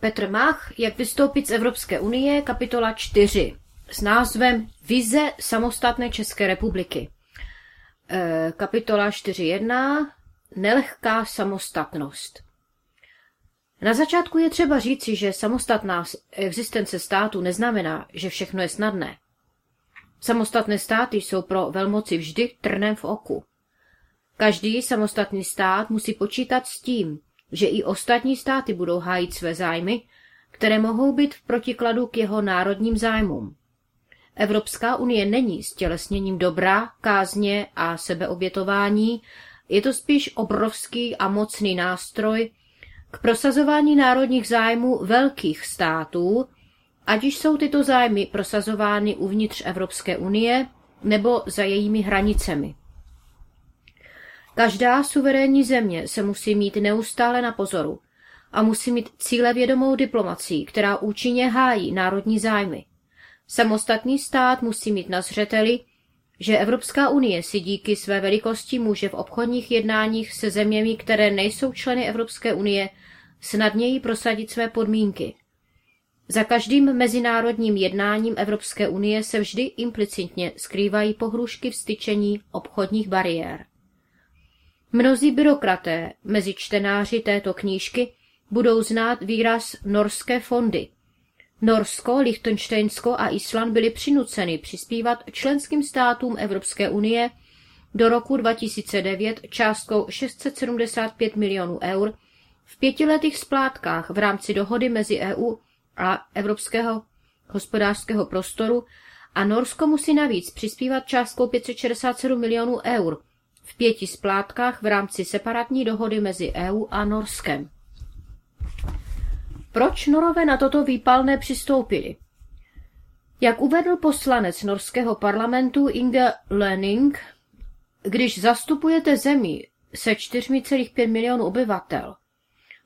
Petr Mach, jak vystoupit z Evropské unie, kapitola 4 s názvem Vize samostatné České republiky. E, kapitola 4.1 Nelehká samostatnost. Na začátku je třeba říci, že samostatná existence státu neznamená, že všechno je snadné. Samostatné státy jsou pro velmoci vždy trnem v oku. Každý samostatný stát musí počítat s tím, že i ostatní státy budou hájit své zájmy, které mohou být v protikladu k jeho národním zájmům. Evropská unie není stělesněním dobra, kázně a sebeobětování, je to spíš obrovský a mocný nástroj k prosazování národních zájmů velkých států, ať už jsou tyto zájmy prosazovány uvnitř Evropské unie nebo za jejími hranicemi. Každá suverénní země se musí mít neustále na pozoru a musí mít cílevědomou diplomací, která účinně hájí národní zájmy. Samostatný stát musí mít na zřeteli, že Evropská unie si díky své velikosti může v obchodních jednáních se zeměmi, které nejsou členy Evropské unie, snadněji prosadit své podmínky. Za každým mezinárodním jednáním Evropské unie se vždy implicitně skrývají pohrušky vstyčení obchodních bariér. Mnozí byrokraté mezi čtenáři této knížky budou znát výraz norské fondy. Norsko, Lichtensteinsko a Island byly přinuceny přispívat členským státům Evropské unie do roku 2009 částkou 675 milionů eur v pětiletých splátkách v rámci dohody mezi EU a Evropského hospodářského prostoru a Norsko musí navíc přispívat částkou 567 milionů eur v pěti splátkách v rámci separátní dohody mezi EU a Norskem. Proč Norové na toto výpalné přistoupili? Jak uvedl poslanec norského parlamentu Inge Löning, když zastupujete zemi se 4,5 milionů obyvatel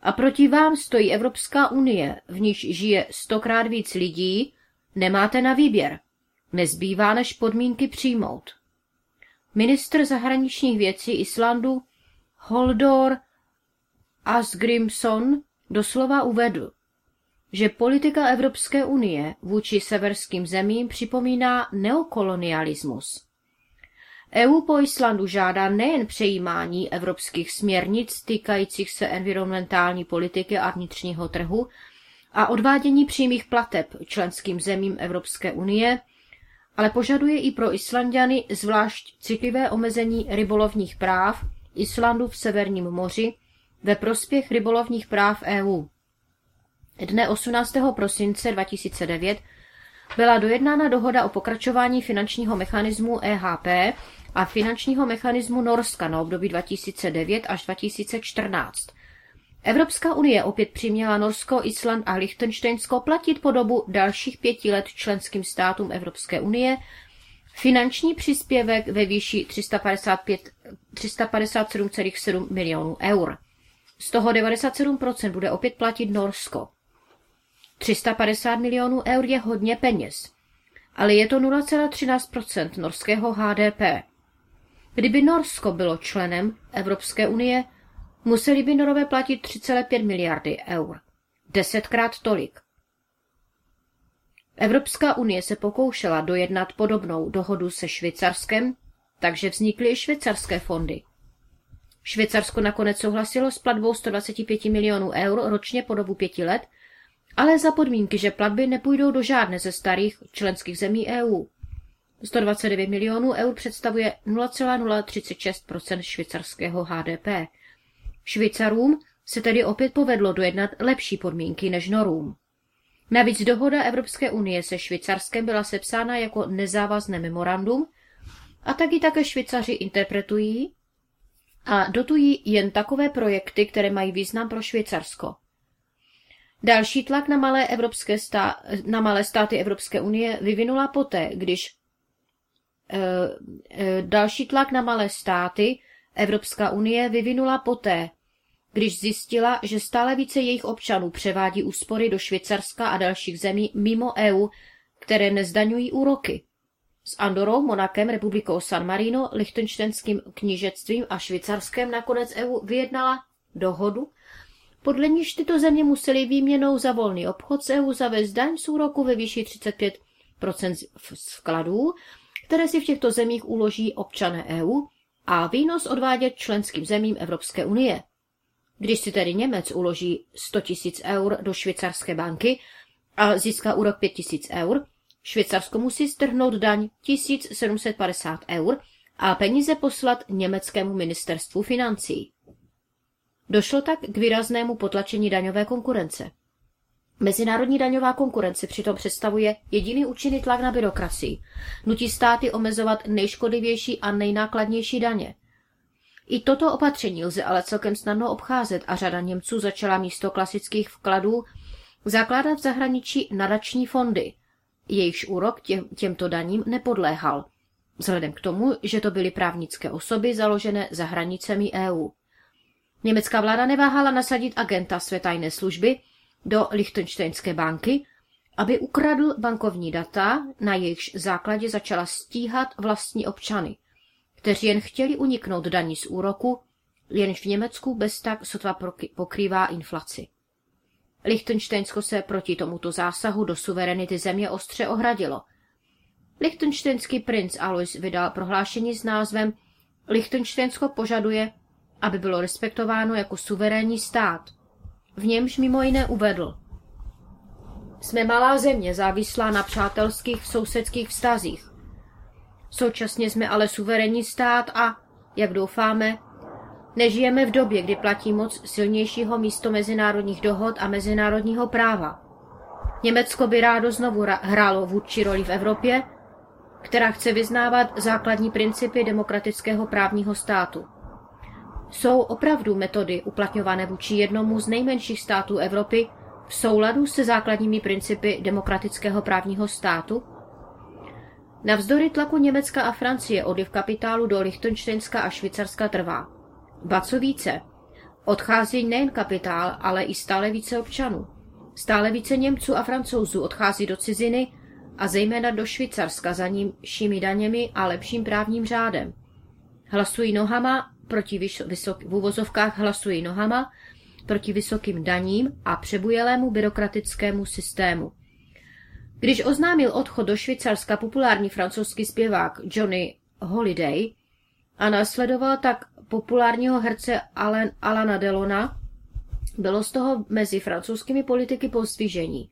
a proti vám stojí Evropská unie, v níž žije stokrát víc lidí, nemáte na výběr. Nezbývá než podmínky přijmout. Ministr zahraničních věcí Islandu Holdor Asgrimson doslova uvedl, že politika Evropské unie vůči severským zemím připomíná neokolonialismus. EU po Islandu žádá nejen přejímání evropských směrnic týkajících se environmentální politiky a vnitřního trhu a odvádění přímých plateb členským zemím Evropské unie, ale požaduje i pro Islandiany zvlášť citlivé omezení rybolovních práv Islandu v Severním moři ve prospěch rybolovních práv EU. Dne 18. prosince 2009 byla dojednána dohoda o pokračování finančního mechanismu EHP a finančního mechanismu Norska na období 2009 až 2014. Evropská unie opět přiměla Norsko, Island a Liechtensteinsko platit po dobu dalších pěti let členským státům Evropské unie finanční příspěvek ve výši 357,7 milionů eur. Z toho 97% bude opět platit Norsko. 350 milionů eur je hodně peněz, ale je to 0,13% norského HDP. Kdyby Norsko bylo členem Evropské unie, museli by Norové platit 3,5 miliardy eur. Desetkrát tolik. Evropská unie se pokoušela dojednat podobnou dohodu se Švýcarskem, takže vznikly i švýcarské fondy. Švýcarsko nakonec souhlasilo s platbou 125 milionů eur ročně po dobu pěti let ale za podmínky, že platby nepůjdou do žádné ze starých členských zemí EU. 129 milionů eur představuje 0,036% švýcarského HDP. Švýcarům se tedy opět povedlo dojednat lepší podmínky než Norům. Navíc dohoda Evropské unie se Švýcarskem byla sepsána jako nezávazné memorandum a tak ji také Švýcaři interpretují a dotují jen takové projekty, které mají význam pro Švýcarsko. Další tlak na malé, evropské stá, na malé státy Evropské unie vyvinula poté, když e, e, další tlak na malé státy Evropská unie vyvinula poté, když zjistila, že stále více jejich občanů převádí úspory do Švýcarska a dalších zemí mimo EU, které nezdaňují úroky. S Andorou, Monakem, republikou San Marino, Lichtenštenským knížectvím a Švýcarskem nakonec EU vyjednala dohodu, podle níž tyto země musely výměnou za volný obchod s EU zavést daň z úroku ve výši 35% vkladů, které si v těchto zemích uloží občané EU a výnos odvádět členským zemím Evropské unie. Když si tedy Němec uloží 100 000 eur do švýcarské banky a získá úrok 5 000 eur, Švýcarsko musí strhnout daň 1750 eur a peníze poslat německému ministerstvu financí. Došlo tak k výraznému potlačení daňové konkurence. Mezinárodní daňová konkurence přitom představuje jediný účinný tlak na byrokracii. Nutí státy omezovat nejškodlivější a nejnákladnější daně. I toto opatření lze ale celkem snadno obcházet a řada Němců začala místo klasických vkladů zakládat v zahraničí nadační fondy. Jejichž úrok tě, těmto daním nepodléhal, vzhledem k tomu, že to byly právnické osoby založené za hranicemi EU. Německá vláda neváhala nasadit agenta své tajné služby do Lichtensteinské banky, aby ukradl bankovní data, na jejichž základě začala stíhat vlastní občany, kteří jen chtěli uniknout daní z úroku, jenž v Německu bez tak sotva pokrývá inflaci. Lichtensteinsko se proti tomuto zásahu do suverenity země ostře ohradilo. Lichtensteinský princ Alois vydal prohlášení s názvem Lichtensteinsko požaduje, aby bylo respektováno jako suverénní stát. V němž mimo jiné uvedl. Jsme malá země, závislá na přátelských sousedských vztazích. Současně jsme ale suverénní stát a, jak doufáme, nežijeme v době, kdy platí moc silnějšího místo mezinárodních dohod a mezinárodního práva. Německo by rádo znovu hrálo vůdčí roli v Evropě, která chce vyznávat základní principy demokratického právního státu. Jsou opravdu metody uplatňované vůči jednomu z nejmenších států Evropy v souladu se základními principy demokratického právního státu? Navzdory tlaku Německa a Francie odliv kapitálu do Lichtensteinska a Švýcarska trvá. Ba co více, odchází nejen kapitál, ale i stále více občanů. Stále více Němců a Francouzů odchází do ciziny a zejména do Švýcarska za nímšími daněmi a lepším právním řádem. Hlasují nohama proti vysok, v úvozovkách hlasují nohama proti vysokým daním a přebujelému byrokratickému systému. Když oznámil odchod do Švýcarska populární francouzský zpěvák Johnny Holiday a následoval tak populárního herce Alan, Alana Delona, bylo z toho mezi francouzskými politiky postvížení.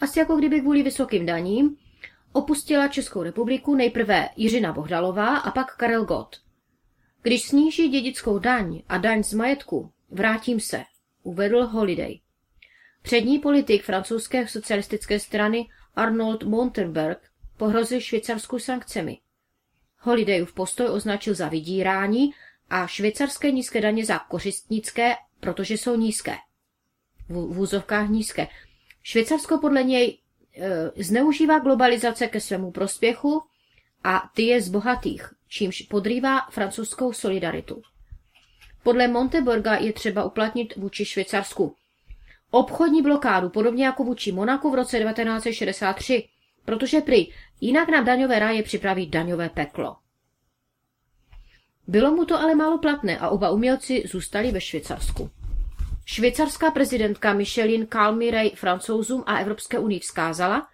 Asi jako kdyby kvůli vysokým daním opustila Českou republiku nejprve Jiřina Bohdalová a pak Karel Gott. Když sníží dědickou daň a daň z majetku, vrátím se, uvedl Holiday. Přední politik francouzské socialistické strany Arnold Montenberg pohrozil Švýcarsku sankcemi. Holidayův postoj označil za vydírání a švýcarské nízké daně za kořistnické, protože jsou nízké. V vůzovkách nízké. Švýcarsko podle něj e, zneužívá globalizace ke svému prospěchu a ty je z bohatých, čímž podrývá francouzskou solidaritu. Podle Monteborga je třeba uplatnit vůči Švýcarsku obchodní blokádu, podobně jako vůči Monaku v roce 1963, protože prý jinak nám daňové ráje připraví daňové peklo. Bylo mu to ale málo platné a oba umělci zůstali ve Švýcarsku. Švýcarská prezidentka Micheline Calmirej francouzům a Evropské unii vzkázala,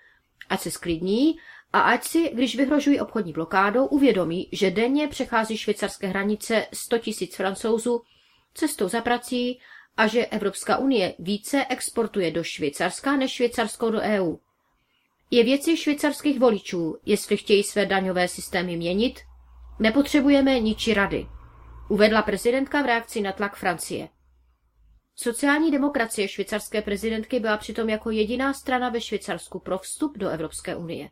ať se sklidní a ať si, když vyhrožují obchodní blokádou, uvědomí, že denně přechází švýcarské hranice 100 000 francouzů cestou za prací a že Evropská unie více exportuje do Švýcarska než Švýcarsko do EU. Je věci švýcarských voličů, jestli chtějí své daňové systémy měnit, nepotřebujeme ničí rady, uvedla prezidentka v reakci na tlak Francie. Sociální demokracie švýcarské prezidentky byla přitom jako jediná strana ve Švýcarsku pro vstup do Evropské unie.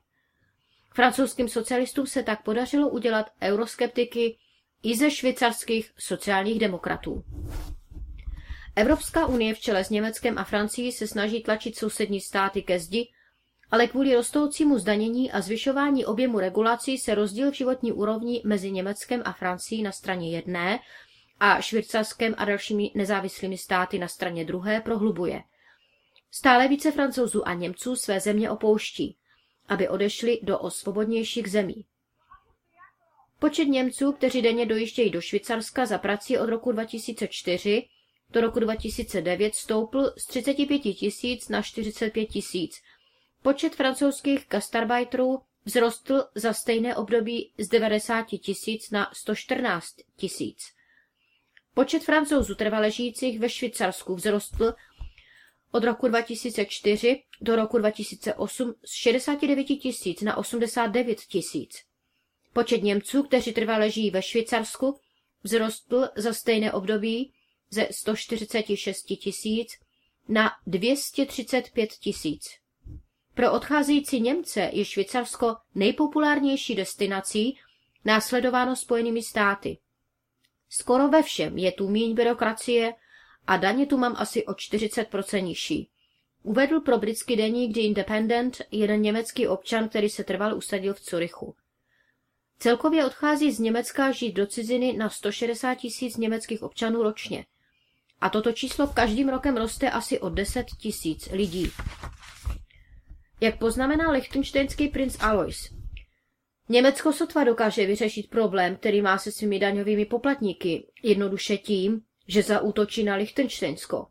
Francouzským socialistům se tak podařilo udělat euroskeptiky i ze švýcarských sociálních demokratů. Evropská unie v čele s Německem a Francií se snaží tlačit sousední státy ke zdi, ale kvůli rostoucímu zdanění a zvyšování objemu regulací se rozdíl v životní úrovni mezi Německem a Francií na straně jedné a Švýcarskem a dalšími nezávislými státy na straně druhé prohlubuje. Stále více francouzů a Němců své země opouští aby odešli do osvobodnějších zemí. Počet Němců, kteří denně dojíždějí do Švýcarska za prací od roku 2004, do roku 2009 stoupl z 35 tisíc na 45 tisíc. Počet francouzských gastarbeiterů vzrostl za stejné období z 90 tisíc na 114 tisíc. Počet francouzů trvale žijících ve Švýcarsku vzrostl od roku 2004 do roku 2008 z 69 tisíc na 89 tisíc. Počet Němců, kteří trvale žijí ve Švýcarsku, vzrostl za stejné období ze 146 tisíc na 235 tisíc. Pro odcházející Němce je Švýcarsko nejpopulárnější destinací, následováno Spojenými státy. Skoro ve všem je tu míň byrokracie a daně tu mám asi o 40% nižší. Uvedl pro britský deník The Independent jeden německý občan, který se trval usadil v Curychu. Celkově odchází z Německa žít do ciziny na 160 tisíc německých občanů ročně. A toto číslo každým rokem roste asi o 10 tisíc lidí. Jak poznamená lichtenštejnský princ Alois, Německo sotva dokáže vyřešit problém, který má se svými daňovými poplatníky, jednoduše tím, že zaútočí na Lichtensteinsko.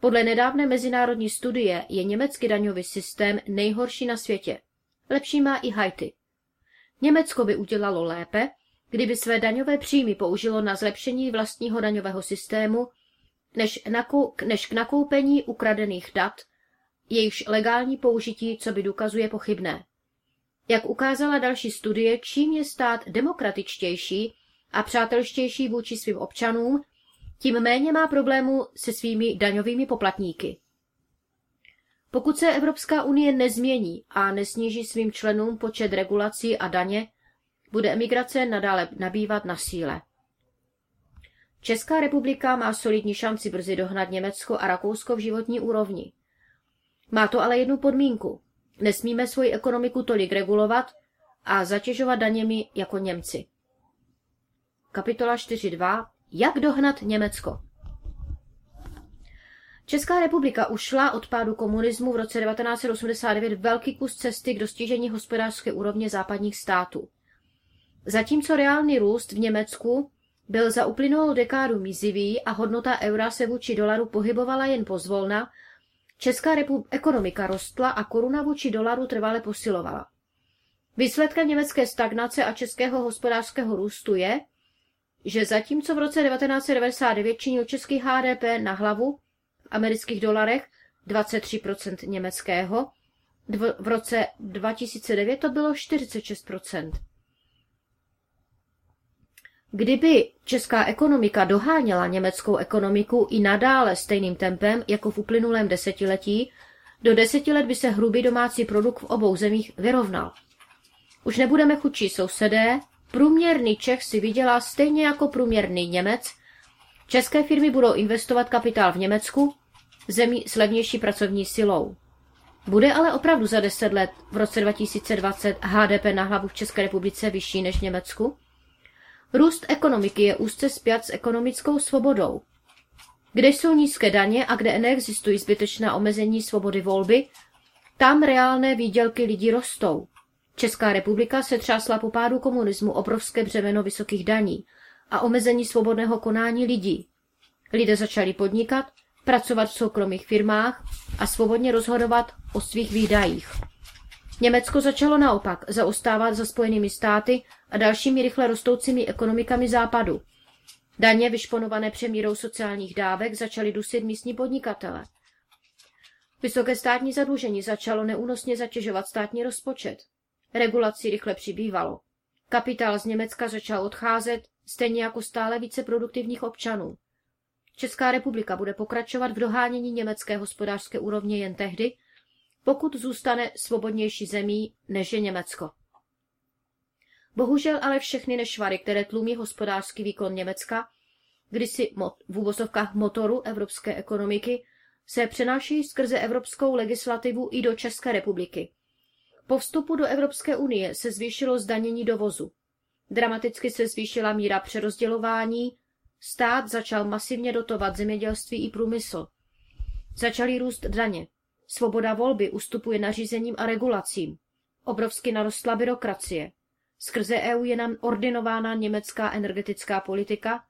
Podle nedávné mezinárodní studie je německý daňový systém nejhorší na světě. Lepší má i Haiti. Německo by udělalo lépe, kdyby své daňové příjmy použilo na zlepšení vlastního daňového systému, než, nakou, než k nakoupení ukradených dat, jejichž legální použití, co by důkazuje pochybné. Jak ukázala další studie, čím je stát demokratičtější a přátelštější vůči svým občanům, tím méně má problémů se svými daňovými poplatníky. Pokud se Evropská unie nezmění a nesníží svým členům počet regulací a daně, bude emigrace nadále nabývat na síle. Česká republika má solidní šanci brzy dohnat Německo a Rakousko v životní úrovni. Má to ale jednu podmínku. Nesmíme svoji ekonomiku tolik regulovat a zatěžovat daněmi jako Němci. Kapitola 4.2. Jak dohnat Německo? Česká republika ušla od pádu komunismu v roce 1989 velký kus cesty k dostižení hospodářské úrovně západních států. Zatímco reálný růst v Německu byl za uplynulou dekádu mizivý a hodnota eura se vůči dolaru pohybovala jen pozvolna, česká ekonomika rostla a koruna vůči dolaru trvale posilovala. Výsledkem německé stagnace a českého hospodářského růstu je, že zatímco v roce 1999 činil český HDP na hlavu v amerických dolarech 23% německého, v roce 2009 to bylo 46%. Kdyby česká ekonomika doháněla německou ekonomiku i nadále stejným tempem jako v uplynulém desetiletí, do deseti let by se hrubý domácí produkt v obou zemích vyrovnal. Už nebudeme chudší sousedé, průměrný Čech si vydělá stejně jako průměrný Němec, české firmy budou investovat kapitál v Německu, zemí s levnější pracovní silou. Bude ale opravdu za deset let v roce 2020 HDP na hlavu v České republice vyšší než v Německu? Růst ekonomiky je úzce spjat s ekonomickou svobodou. Kde jsou nízké daně a kde neexistují zbytečná omezení svobody volby, tam reálné výdělky lidí rostou. Česká republika se třásla po pádu komunismu obrovské břemeno vysokých daní a omezení svobodného konání lidí. Lidé začali podnikat, pracovat v soukromých firmách a svobodně rozhodovat o svých výdajích. Německo začalo naopak zaostávat za Spojenými státy a dalšími rychle rostoucími ekonomikami západu. Daně vyšponované přemírou sociálních dávek začaly dusit místní podnikatele. Vysoké státní zadlužení začalo neúnosně zatěžovat státní rozpočet. Regulací rychle přibývalo. Kapitál z Německa začal odcházet, stejně jako stále více produktivních občanů. Česká republika bude pokračovat v dohánění německé hospodářské úrovně jen tehdy, pokud zůstane svobodnější zemí než je Německo. Bohužel ale všechny nešvary, které tlumí hospodářský výkon Německa, kdysi v úvozovkách motoru evropské ekonomiky, se přenáší skrze evropskou legislativu i do České republiky. Po vstupu do Evropské unie se zvýšilo zdanění dovozu. Dramaticky se zvýšila míra přerozdělování, stát začal masivně dotovat zemědělství i průmysl. Začaly růst daně. Svoboda volby ustupuje nařízením a regulacím. Obrovsky narostla byrokracie. Skrze EU je nám ordinována německá energetická politika,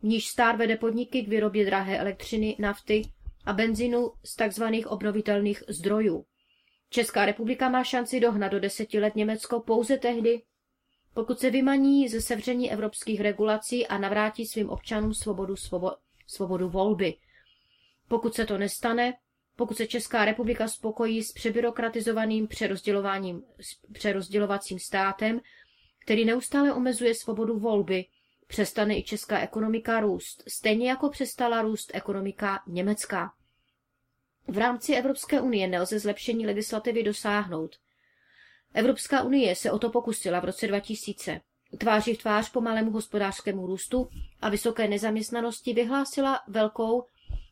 v níž stát vede podniky k výrobě drahé elektřiny, nafty a benzínu z tzv. obnovitelných zdrojů. Česká republika má šanci dohnat do deseti let Německo pouze tehdy, pokud se vymaní ze sevření evropských regulací a navrátí svým občanům svobodu, svobo, svobodu volby. Pokud se to nestane, pokud se Česká republika spokojí s přebyrokratizovaným přerozdělovacím státem, který neustále omezuje svobodu volby, přestane i česká ekonomika růst, stejně jako přestala růst ekonomika německá. V rámci Evropské unie nelze zlepšení legislativy dosáhnout. Evropská unie se o to pokusila v roce 2000. Tváří v tvář pomalému hospodářskému růstu a vysoké nezaměstnanosti vyhlásila velkou,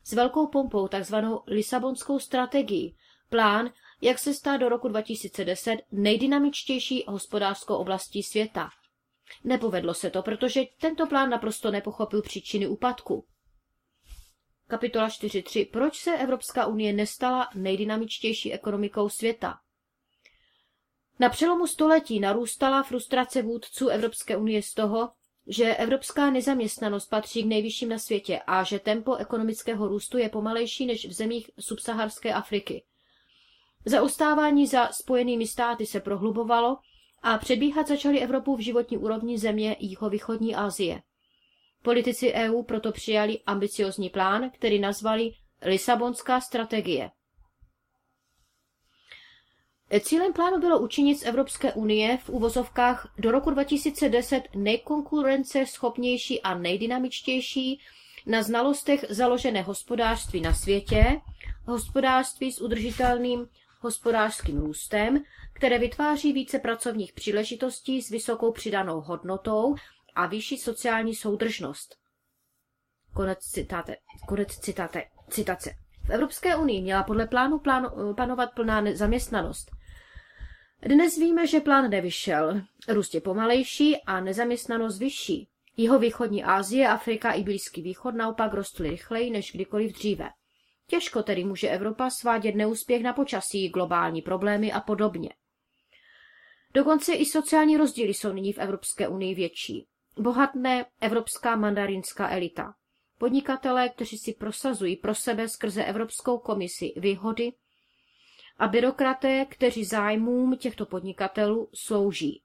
s velkou pompou takzvanou Lisabonskou strategii, plán, jak se stát do roku 2010 nejdynamičtější hospodářskou oblastí světa. Nepovedlo se to, protože tento plán naprosto nepochopil příčiny úpadku. Kapitola 4.3. Proč se Evropská unie nestala nejdynamičtější ekonomikou světa? Na přelomu století narůstala frustrace vůdců Evropské unie z toho, že evropská nezaměstnanost patří k nejvyšším na světě a že tempo ekonomického růstu je pomalejší než v zemích subsaharské Afriky. Zaostávání za spojenými státy se prohlubovalo a předbíhat začaly Evropu v životní úrovni země jihovýchodní Asie. Politici EU proto přijali ambiciozní plán, který nazvali Lisabonská strategie. Cílem plánu bylo učinit z Evropské unie v úvozovkách do roku 2010 nejkonkurence schopnější a nejdynamičtější na znalostech založené hospodářství na světě, hospodářství s udržitelným hospodářským růstem, které vytváří více pracovních příležitostí s vysokou přidanou hodnotou a vyšší sociální soudržnost. Konec citáte. Konec citáte. Citace. V Evropské unii měla podle plánu plánu, panovat plná zaměstnanost. Dnes víme, že plán nevyšel. Růst je pomalejší a nezaměstnanost vyšší. Jeho východní Asie, Afrika i Blízký východ naopak rostly rychleji než kdykoliv dříve. Těžko tedy může Evropa svádět neúspěch na počasí, globální problémy a podobně. Dokonce i sociální rozdíly jsou nyní v Evropské unii větší. Bohatné evropská mandarinská elita. Podnikatelé, kteří si prosazují pro sebe skrze Evropskou komisi výhody a byrokraté, kteří zájmům těchto podnikatelů slouží.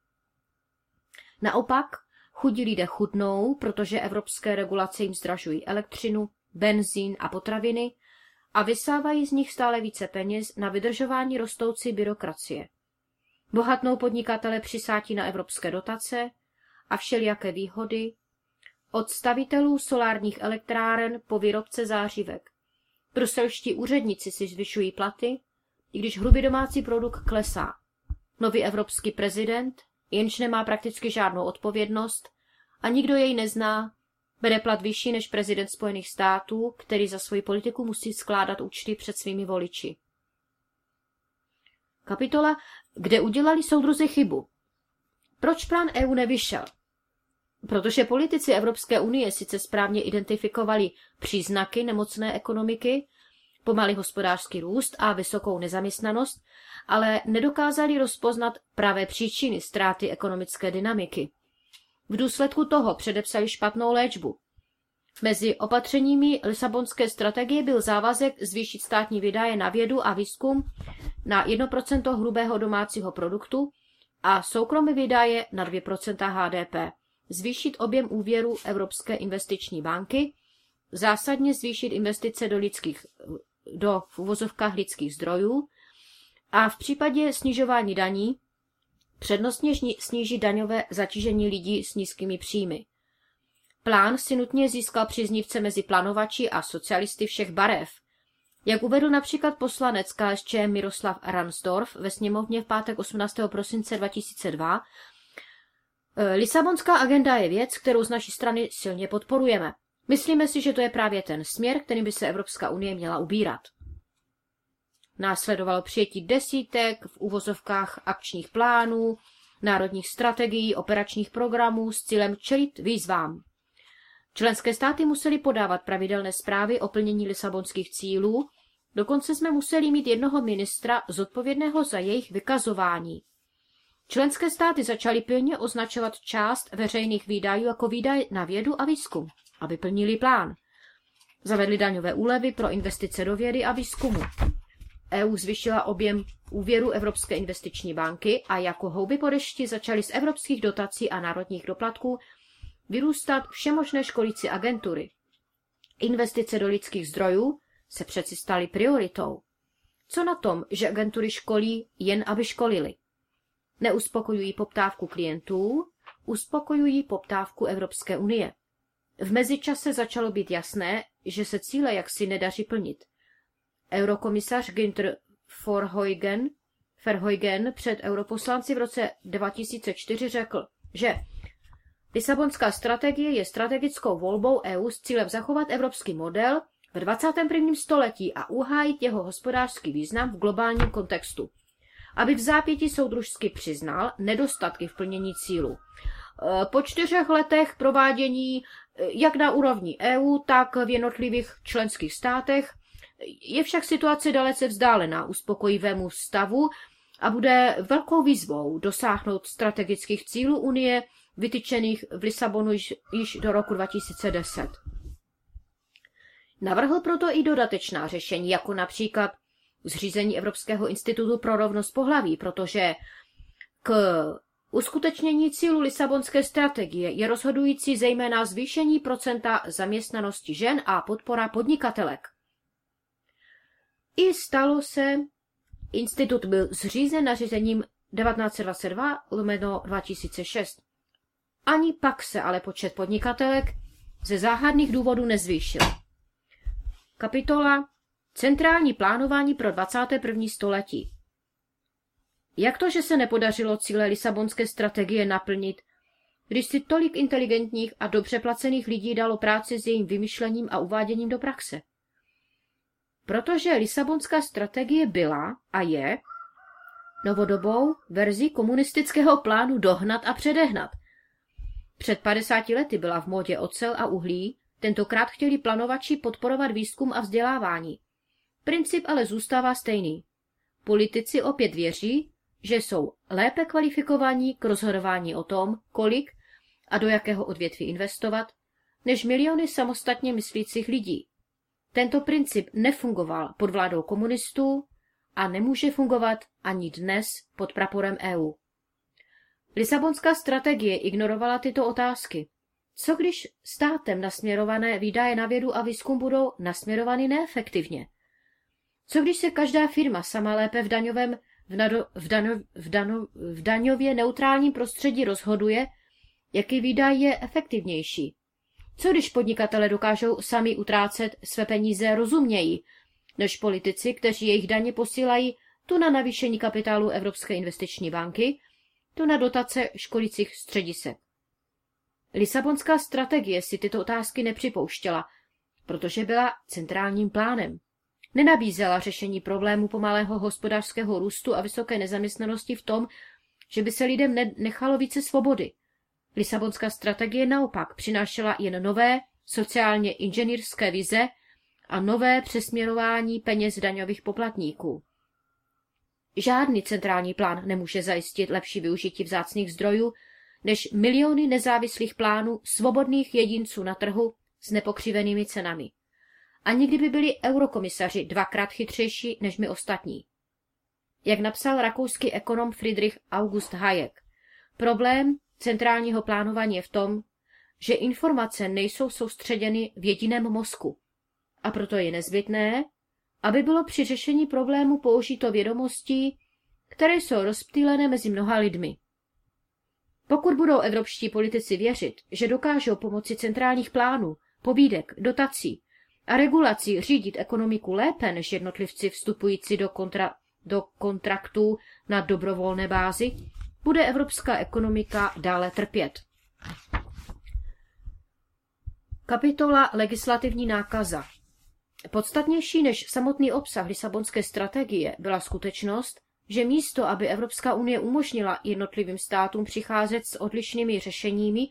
Naopak, chudí lidé chudnou, protože evropské regulace jim zdražují elektřinu, benzín a potraviny a vysávají z nich stále více peněz na vydržování rostoucí byrokracie. Bohatnou podnikatele přisátí na evropské dotace a všelijaké výhody, od stavitelů solárních elektráren po výrobce zářivek. Bruselští úředníci si zvyšují platy, i když hrubý domácí produkt klesá. Nový evropský prezident, jenž nemá prakticky žádnou odpovědnost a nikdo jej nezná, bere plat vyšší než prezident Spojených států, který za svoji politiku musí skládat účty před svými voliči. Kapitola, kde udělali soudruzi chybu. Proč plán EU nevyšel? Protože politici Evropské unie sice správně identifikovali příznaky nemocné ekonomiky, pomalý hospodářský růst a vysokou nezaměstnanost, ale nedokázali rozpoznat pravé příčiny ztráty ekonomické dynamiky. V důsledku toho předepsali špatnou léčbu. Mezi opatřeními Lisabonské strategie byl závazek zvýšit státní výdaje na vědu a výzkum na 1% hrubého domácího produktu a soukromé výdaje na 2% HDP, zvýšit objem úvěru Evropské investiční banky, zásadně zvýšit investice do lidských, do v uvozovkách lidských zdrojů a v případě snižování daní přednostně snížit daňové zatížení lidí s nízkými příjmy. Plán si nutně získal příznivce mezi plánovači a socialisty všech barev. Jak uvedl například poslanec KSČ Miroslav Ransdorf ve sněmovně v pátek 18. prosince 2002, eh, Lisabonská agenda je věc, kterou z naší strany silně podporujeme. Myslíme si, že to je právě ten směr, kterým by se Evropská unie měla ubírat. Následovalo přijetí desítek v uvozovkách akčních plánů, národních strategií, operačních programů s cílem čelit výzvám. Členské státy musely podávat pravidelné zprávy o plnění lisabonských cílů, dokonce jsme museli mít jednoho ministra zodpovědného za jejich vykazování. Členské státy začaly pilně označovat část veřejných výdajů jako výdaj na vědu a výzkum. aby plnili plán. Zavedli daňové úlevy pro investice do vědy a výzkumu. EU zvyšila objem úvěru Evropské investiční banky a jako houby po dešti začaly z evropských dotací a národních doplatků vyrůstat všemožné školící agentury. Investice do lidských zdrojů se přeci staly prioritou. Co na tom, že agentury školí jen aby školili? Neuspokojují poptávku klientů, uspokojují poptávku Evropské unie. V mezičase začalo být jasné, že se cíle jaksi nedaří plnit. Eurokomisař Günther Verheugen, Verheugen před europoslanci v roce 2004 řekl, že Lisabonská strategie je strategickou volbou EU s cílem zachovat evropský model v 21. století a uhájit jeho hospodářský význam v globálním kontextu. Aby v zápěti soudružsky přiznal nedostatky v plnění cílu. E, po čtyřech letech provádění e, jak na úrovni EU, tak v jednotlivých členských státech je však situace dalece vzdálená uspokojivému stavu a bude velkou výzvou dosáhnout strategických cílů Unie vytyčených v Lisabonu již, již do roku 2010. Navrhl proto i dodatečná řešení, jako například zřízení Evropského institutu pro rovnost pohlaví, protože k uskutečnění cílu Lisabonské strategie je rozhodující zejména zvýšení procenta zaměstnanosti žen a podpora podnikatelek. I stalo se, institut byl zřízen nařízením 1922 lomeno 2006. Ani pak se ale počet podnikatelek ze záhadných důvodů nezvýšil. Kapitola Centrální plánování pro 21. století Jak to, že se nepodařilo cíle Lisabonské strategie naplnit, když si tolik inteligentních a dobře placených lidí dalo práci s jejím vymyšlením a uváděním do praxe? Protože Lisabonská strategie byla a je novodobou verzí komunistického plánu dohnat a předehnat. Před 50 lety byla v módě ocel a uhlí, tentokrát chtěli planovači podporovat výzkum a vzdělávání. Princip ale zůstává stejný. Politici opět věří, že jsou lépe kvalifikovaní k rozhodování o tom, kolik a do jakého odvětví investovat, než miliony samostatně myslících lidí. Tento princip nefungoval pod vládou komunistů a nemůže fungovat ani dnes pod praporem EU. Lisabonská strategie ignorovala tyto otázky. Co když státem nasměrované výdaje na vědu a výzkum budou nasměrovány neefektivně? Co když se každá firma sama lépe v daňovém v, nado, v, dano, v, dano, v daňově neutrálním prostředí rozhoduje, jaký výdaj je efektivnější? Co když podnikatele dokážou sami utrácet své peníze rozuměji, než politici, kteří jejich daně posílají tu na navýšení kapitálu Evropské investiční banky, tu na dotace školicích středisek. Lisabonská strategie si tyto otázky nepřipouštěla, protože byla centrálním plánem. Nenabízela řešení problému pomalého hospodářského růstu a vysoké nezaměstnanosti v tom, že by se lidem nechalo více svobody. Lisabonská strategie naopak přinášela jen nové sociálně inženýrské vize a nové přesměrování peněz daňových poplatníků. Žádný centrální plán nemůže zajistit lepší využití vzácných zdrojů než miliony nezávislých plánů svobodných jedinců na trhu s nepokřivenými cenami. A nikdy by byli eurokomisaři dvakrát chytřejší než my ostatní. Jak napsal rakouský ekonom Friedrich August Hayek, problém centrálního plánování je v tom, že informace nejsou soustředěny v jediném mozku. A proto je nezbytné, aby bylo při řešení problému použito vědomostí, které jsou rozptýlené mezi mnoha lidmi. Pokud budou evropští politici věřit, že dokážou pomocí centrálních plánů, pobídek, dotací a regulací řídit ekonomiku lépe než jednotlivci vstupující do, kontra, do kontraktů na dobrovolné bázi, bude evropská ekonomika dále trpět. Kapitola Legislativní nákaza Podstatnější než samotný obsah Lisabonské strategie byla skutečnost, že místo, aby Evropská unie umožnila jednotlivým státům přicházet s odlišnými řešeními,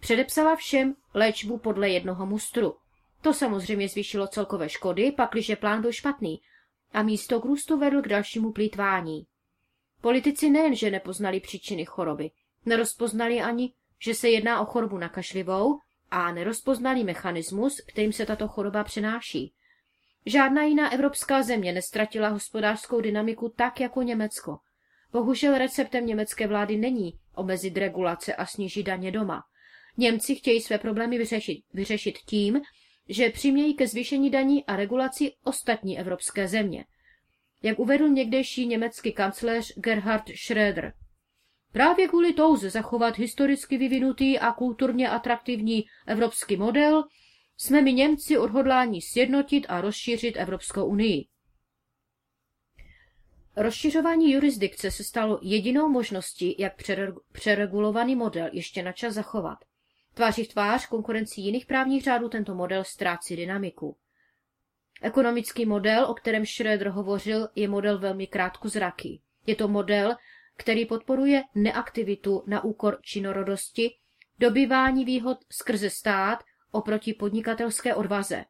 předepsala všem léčbu podle jednoho mustru. To samozřejmě zvýšilo celkové škody, pakliže plán byl špatný a místo k růstu vedl k dalšímu plítvání. Politici nejenže nepoznali příčiny choroby, nerozpoznali ani, že se jedná o chorobu nakašlivou a nerozpoznalý mechanismus, kterým se tato choroba přenáší. Žádná jiná evropská země nestratila hospodářskou dynamiku tak jako Německo. Bohužel receptem německé vlády není omezit regulace a snížit daně doma. Němci chtějí své problémy vyřešit, vyřešit tím, že přimějí ke zvýšení daní a regulací ostatní evropské země. Jak uvedl někdejší německý kancléř Gerhard Schröder. Právě kvůli touze zachovat historicky vyvinutý a kulturně atraktivní evropský model jsme my Němci odhodláni sjednotit a rozšířit Evropskou unii. Rozšiřování jurisdikce se stalo jedinou možností, jak přeregulovaný model ještě na čas zachovat. Tváří v tvář konkurenci jiných právních řádů tento model ztrácí dynamiku. Ekonomický model, o kterém Schröder hovořil, je model velmi krátkozraký. Je to model, který podporuje neaktivitu na úkor činorodosti, dobývání výhod skrze stát oproti podnikatelské odvaze.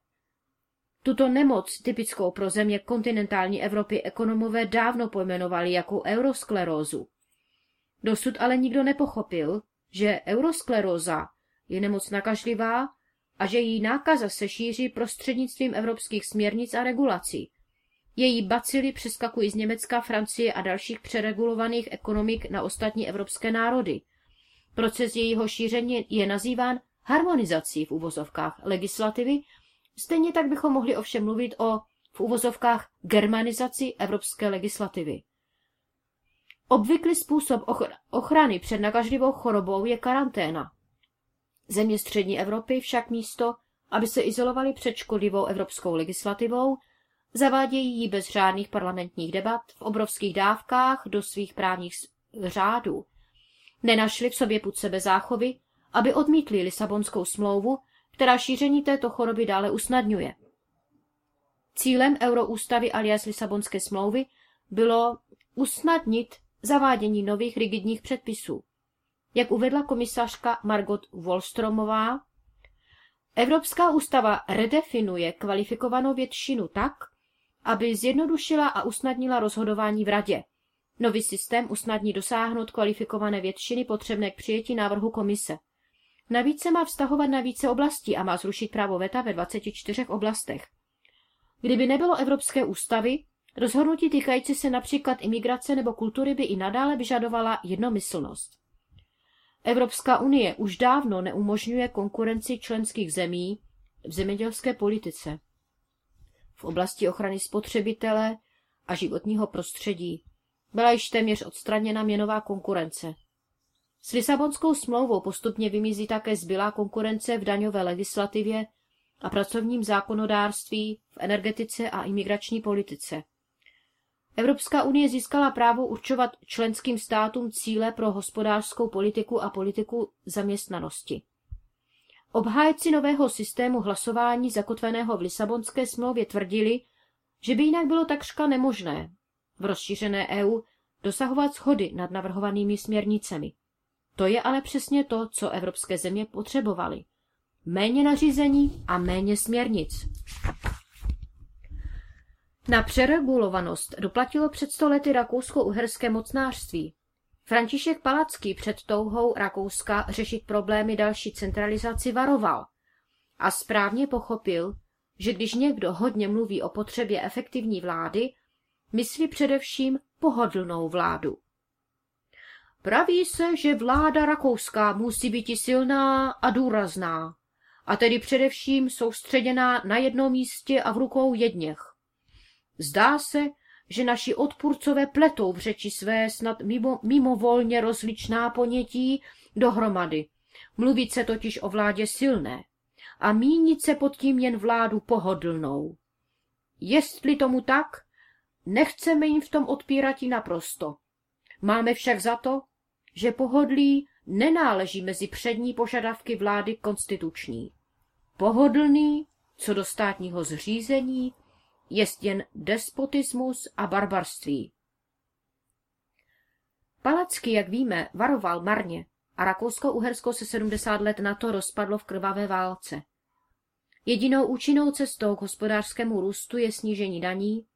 Tuto nemoc, typickou pro země kontinentální Evropy, ekonomové dávno pojmenovali jako eurosklerózu. Dosud ale nikdo nepochopil, že euroskleróza je nemoc nakažlivá a že její nákaza se šíří prostřednictvím evropských směrnic a regulací. Její bacily přeskakují z Německa, Francie a dalších přeregulovaných ekonomik na ostatní evropské národy. Proces jejího šíření je nazýván harmonizací v uvozovkách legislativy, stejně tak bychom mohli ovšem mluvit o v uvozovkách germanizaci evropské legislativy. Obvyklý způsob ochrany před nakažlivou chorobou je karanténa. Země střední Evropy však místo, aby se izolovali před škodlivou evropskou legislativou, zavádějí ji bez řádných parlamentních debat v obrovských dávkách do svých právních řádů. Nenašli v sobě put sebe záchovy, aby odmítli Lisabonskou smlouvu, která šíření této choroby dále usnadňuje. Cílem euroústavy alias Lisabonské smlouvy bylo usnadnit zavádění nových rigidních předpisů. Jak uvedla komisařka Margot Wallstromová, Evropská ústava redefinuje kvalifikovanou většinu tak, aby zjednodušila a usnadnila rozhodování v radě. Nový systém usnadní dosáhnout kvalifikované většiny potřebné k přijetí návrhu komise. Navíc se má vztahovat na více oblastí a má zrušit právo VETA ve 24 oblastech. Kdyby nebylo Evropské ústavy, rozhodnutí týkající se například imigrace nebo kultury by i nadále vyžadovala jednomyslnost. Evropská unie už dávno neumožňuje konkurenci členských zemí v zemědělské politice. V oblasti ochrany spotřebitele a životního prostředí byla již téměř odstraněna měnová konkurence. S Lisabonskou smlouvou postupně vymizí také zbylá konkurence v daňové legislativě a pracovním zákonodárství, v energetice a imigrační politice. Evropská unie získala právo určovat členským státům cíle pro hospodářskou politiku a politiku zaměstnanosti. Obhájci nového systému hlasování zakotveného v Lisabonské smlouvě tvrdili, že by jinak bylo takřka nemožné v rozšířené EU dosahovat shody nad navrhovanými směrnicemi. To je ale přesně to, co evropské země potřebovaly. Méně nařízení a méně směrnic. Na přeregulovanost doplatilo před sto lety rakousko-uherské mocnářství. František Palacký před touhou Rakouska řešit problémy další centralizaci varoval a správně pochopil, že když někdo hodně mluví o potřebě efektivní vlády, myslí především pohodlnou vládu. Praví se, že vláda rakouská musí být silná a důrazná, a tedy především soustředěná na jednom místě a v rukou jedněch. Zdá se, že naši odpůrcové pletou v řeči své snad mimo, mimovolně rozličná ponětí dohromady. Mluvit se totiž o vládě silné a mínit se pod tím jen vládu pohodlnou. Jestli tomu tak, nechceme jim v tom odpírat i naprosto. Máme však za to, že pohodlí nenáleží mezi přední požadavky vlády konstituční. Pohodlný, co do státního zřízení, jest jen despotismus a barbarství. Palacky, jak víme, varoval marně a Rakousko-Uhersko se 70 let na to rozpadlo v krvavé válce. Jedinou účinnou cestou k hospodářskému růstu je snížení daní,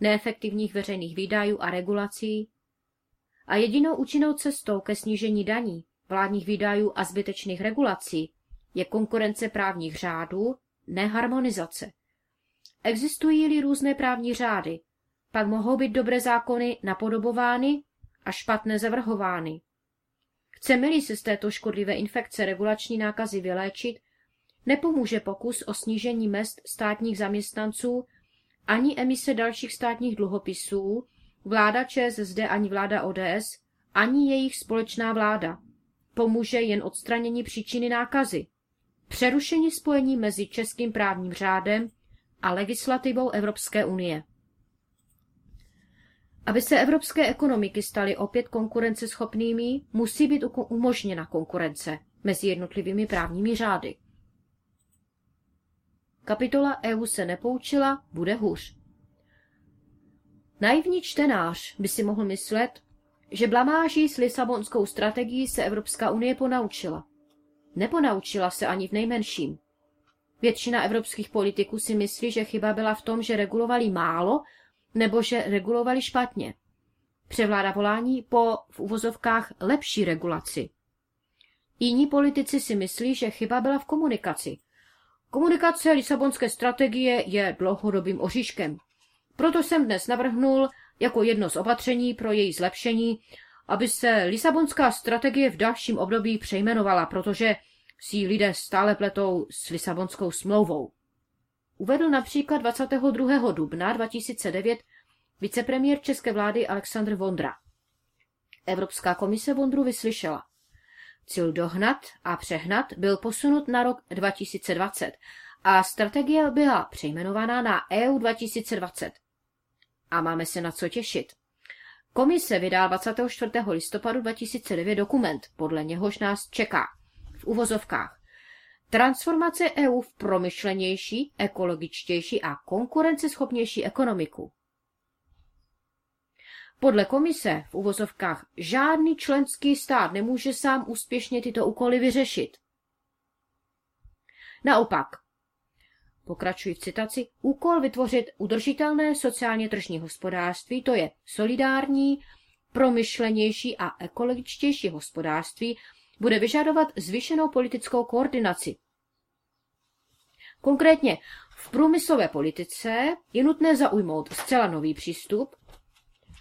neefektivních veřejných výdajů a regulací, a jedinou účinnou cestou ke snížení daní, vládních výdajů a zbytečných regulací je konkurence právních řádů, neharmonizace. Existují-li různé právní řády, pak mohou být dobré zákony napodobovány a špatné zavrhovány. Chceme-li se z této škodlivé infekce regulační nákazy vyléčit, nepomůže pokus o snížení mest státních zaměstnanců ani emise dalších státních dluhopisů, vláda ČSSD ani vláda ODS, ani jejich společná vláda. Pomůže jen odstranění příčiny nákazy. Přerušení spojení mezi českým právním řádem a legislativou Evropské unie. Aby se evropské ekonomiky staly opět konkurenceschopnými, musí být umožněna konkurence mezi jednotlivými právními řády. Kapitola EU se nepoučila, bude hůř. Naivní čtenář by si mohl myslet, že blamáží s Lisabonskou strategií se Evropská unie ponaučila. Neponaučila se ani v nejmenším. Většina evropských politiků si myslí, že chyba byla v tom, že regulovali málo nebo že regulovali špatně. Převládá volání po v uvozovkách lepší regulaci. Jiní politici si myslí, že chyba byla v komunikaci. Komunikace Lisabonské strategie je dlouhodobým oříškem. Proto jsem dnes navrhnul jako jedno z opatření pro její zlepšení, aby se Lisabonská strategie v dalším období přejmenovala, protože si lidé stále pletou s Lisabonskou smlouvou. Uvedl například 22. dubna 2009 vicepremiér české vlády Aleksandr Vondra. Evropská komise Vondru vyslyšela. Cíl dohnat a přehnat byl posunut na rok 2020 a strategie byla přejmenovaná na EU 2020. A máme se na co těšit. Komise vydal 24. listopadu 2009 dokument, podle něhož nás čeká uvozovkách transformace EU v promyšlenější, ekologičtější a konkurenceschopnější ekonomiku. Podle komise v uvozovkách žádný členský stát nemůže sám úspěšně tyto úkoly vyřešit. Naopak, pokračuji v citaci, úkol vytvořit udržitelné sociálně tržní hospodářství, to je solidární, promyšlenější a ekologičtější hospodářství, bude vyžadovat zvýšenou politickou koordinaci. Konkrétně v průmyslové politice je nutné zaujmout zcela nový přístup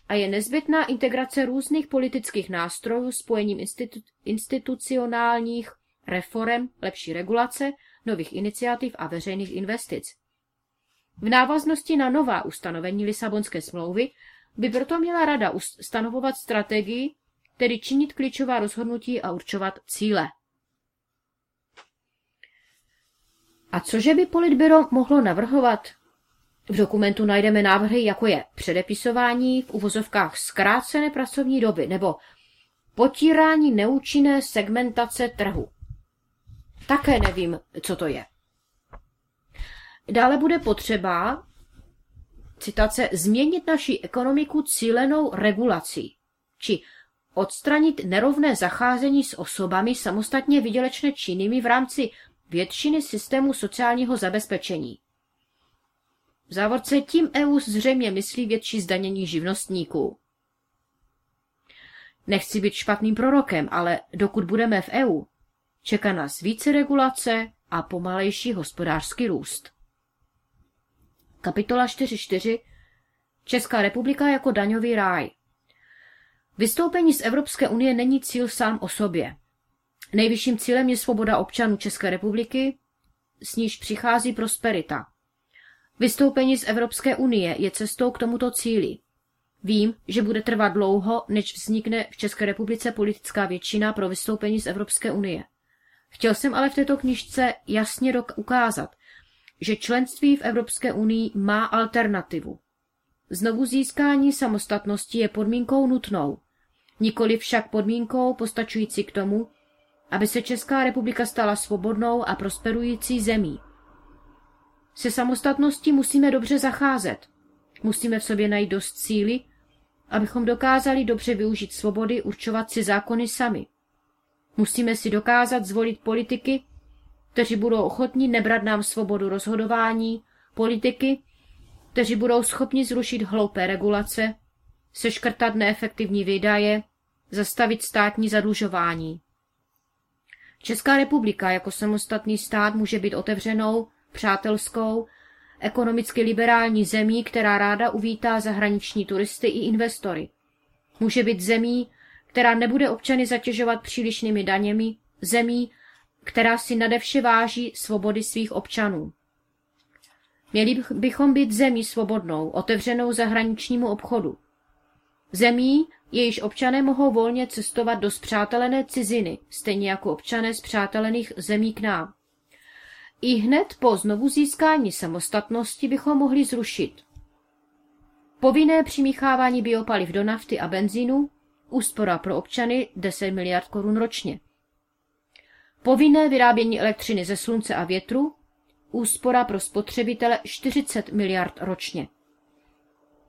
a je nezbytná integrace různých politických nástrojů spojením institu- institucionálních reform, lepší regulace, nových iniciativ a veřejných investic. V návaznosti na nová ustanovení Lisabonské smlouvy by proto měla Rada stanovovat strategii, tedy činit klíčová rozhodnutí a určovat cíle. A cože by politbyro mohlo navrhovat? V dokumentu najdeme návrhy, jako je předepisování v uvozovkách zkrácené pracovní doby nebo potírání neúčinné segmentace trhu. Také nevím, co to je. Dále bude potřeba, citace, změnit naši ekonomiku cílenou regulací, či odstranit nerovné zacházení s osobami samostatně vydělečně činnými v rámci většiny systému sociálního zabezpečení. V závodce tím EU zřejmě myslí větší zdanění živnostníků. Nechci být špatným prorokem, ale dokud budeme v EU, čeká nás více regulace a pomalejší hospodářský růst. Kapitola 4.4. Česká republika jako daňový ráj. Vystoupení z Evropské unie není cíl sám o sobě. Nejvyšším cílem je svoboda občanů České republiky, s níž přichází prosperita. Vystoupení z Evropské unie je cestou k tomuto cíli. Vím, že bude trvat dlouho, než vznikne v České republice politická většina pro vystoupení z Evropské unie. Chtěl jsem ale v této knižce jasně ukázat, že členství v Evropské unii má alternativu. Znovu získání samostatnosti je podmínkou nutnou, nikoli však podmínkou postačující k tomu, aby se Česká republika stala svobodnou a prosperující zemí. Se samostatností musíme dobře zacházet. Musíme v sobě najít dost síly, abychom dokázali dobře využít svobody určovat si zákony sami. Musíme si dokázat zvolit politiky, kteří budou ochotní nebrat nám svobodu rozhodování, politiky, kteří budou schopni zrušit hloupé regulace, seškrtat neefektivní výdaje, zastavit státní zadlužování. Česká republika jako samostatný stát může být otevřenou, přátelskou, ekonomicky liberální zemí, která ráda uvítá zahraniční turisty i investory. Může být zemí, která nebude občany zatěžovat přílišnými daněmi, zemí, která si nadevše váží svobody svých občanů. Měli bychom být zemí svobodnou, otevřenou zahraničnímu obchodu. Zemí, jejíž občané mohou volně cestovat do zpřátelené ciziny, stejně jako občané zpřátelených zemí k nám. I hned po znovu získání samostatnosti bychom mohli zrušit povinné přimíchávání biopaliv do nafty a benzínu, úspora pro občany 10 miliard korun ročně. Povinné vyrábění elektřiny ze slunce a větru, úspora pro spotřebitele 40 miliard ročně.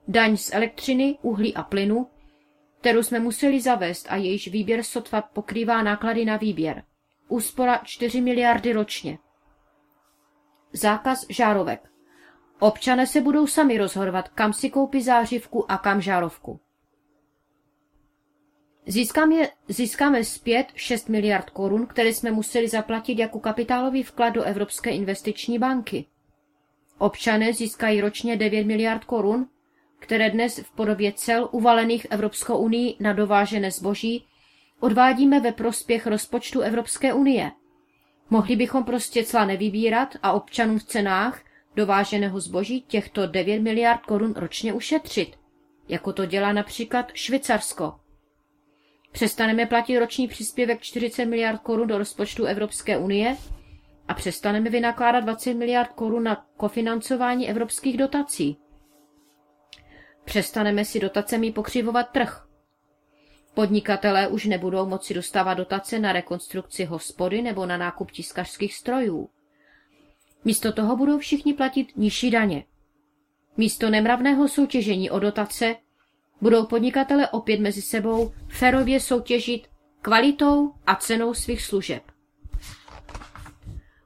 Daň z elektřiny, uhlí a plynu, kterou jsme museli zavést a jejíž výběr sotva pokrývá náklady na výběr. Úspora 4 miliardy ročně. Zákaz žárovek. Občané se budou sami rozhodovat, kam si koupí zářivku a kam žárovku. Získáme, získáme zpět 6 miliard korun, které jsme museli zaplatit jako kapitálový vklad do Evropské investiční banky. Občané získají ročně 9 miliard korun, které dnes v podobě cel uvalených Evropskou unii na dovážené zboží odvádíme ve prospěch rozpočtu Evropské unie. Mohli bychom prostě cla nevybírat a občanům v cenách dováženého zboží těchto 9 miliard korun ročně ušetřit, jako to dělá například Švýcarsko. Přestaneme platit roční příspěvek 40 miliard korun do rozpočtu Evropské unie a přestaneme vynakládat 20 miliard korun na kofinancování evropských dotací. Přestaneme si dotacemi pokřivovat trh. Podnikatelé už nebudou moci dostávat dotace na rekonstrukci hospody nebo na nákup tiskařských strojů. Místo toho budou všichni platit nižší daně. Místo nemravného soutěžení o dotace budou podnikatele opět mezi sebou férově soutěžit kvalitou a cenou svých služeb.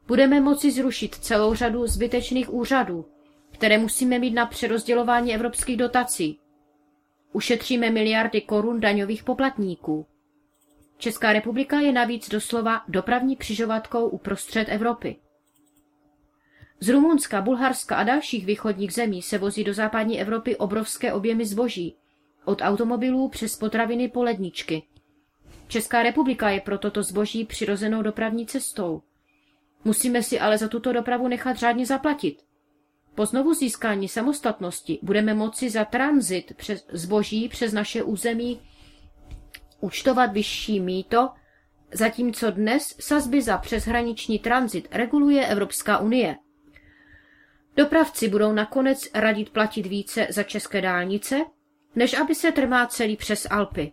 Budeme moci zrušit celou řadu zbytečných úřadů, které musíme mít na přerozdělování evropských dotací. Ušetříme miliardy korun daňových poplatníků. Česká republika je navíc doslova dopravní křižovatkou uprostřed Evropy. Z Rumunska, Bulharska a dalších východních zemí se vozí do západní Evropy obrovské objemy zboží, od automobilů přes potraviny po ledničky. Česká republika je pro toto zboží přirozenou dopravní cestou. Musíme si ale za tuto dopravu nechat řádně zaplatit. Po znovu získání samostatnosti budeme moci za tranzit přes zboží přes naše území účtovat vyšší mýto, zatímco dnes sazby za přeshraniční tranzit reguluje Evropská unie. Dopravci budou nakonec radit platit více za české dálnice, než aby se trmá celý přes Alpy.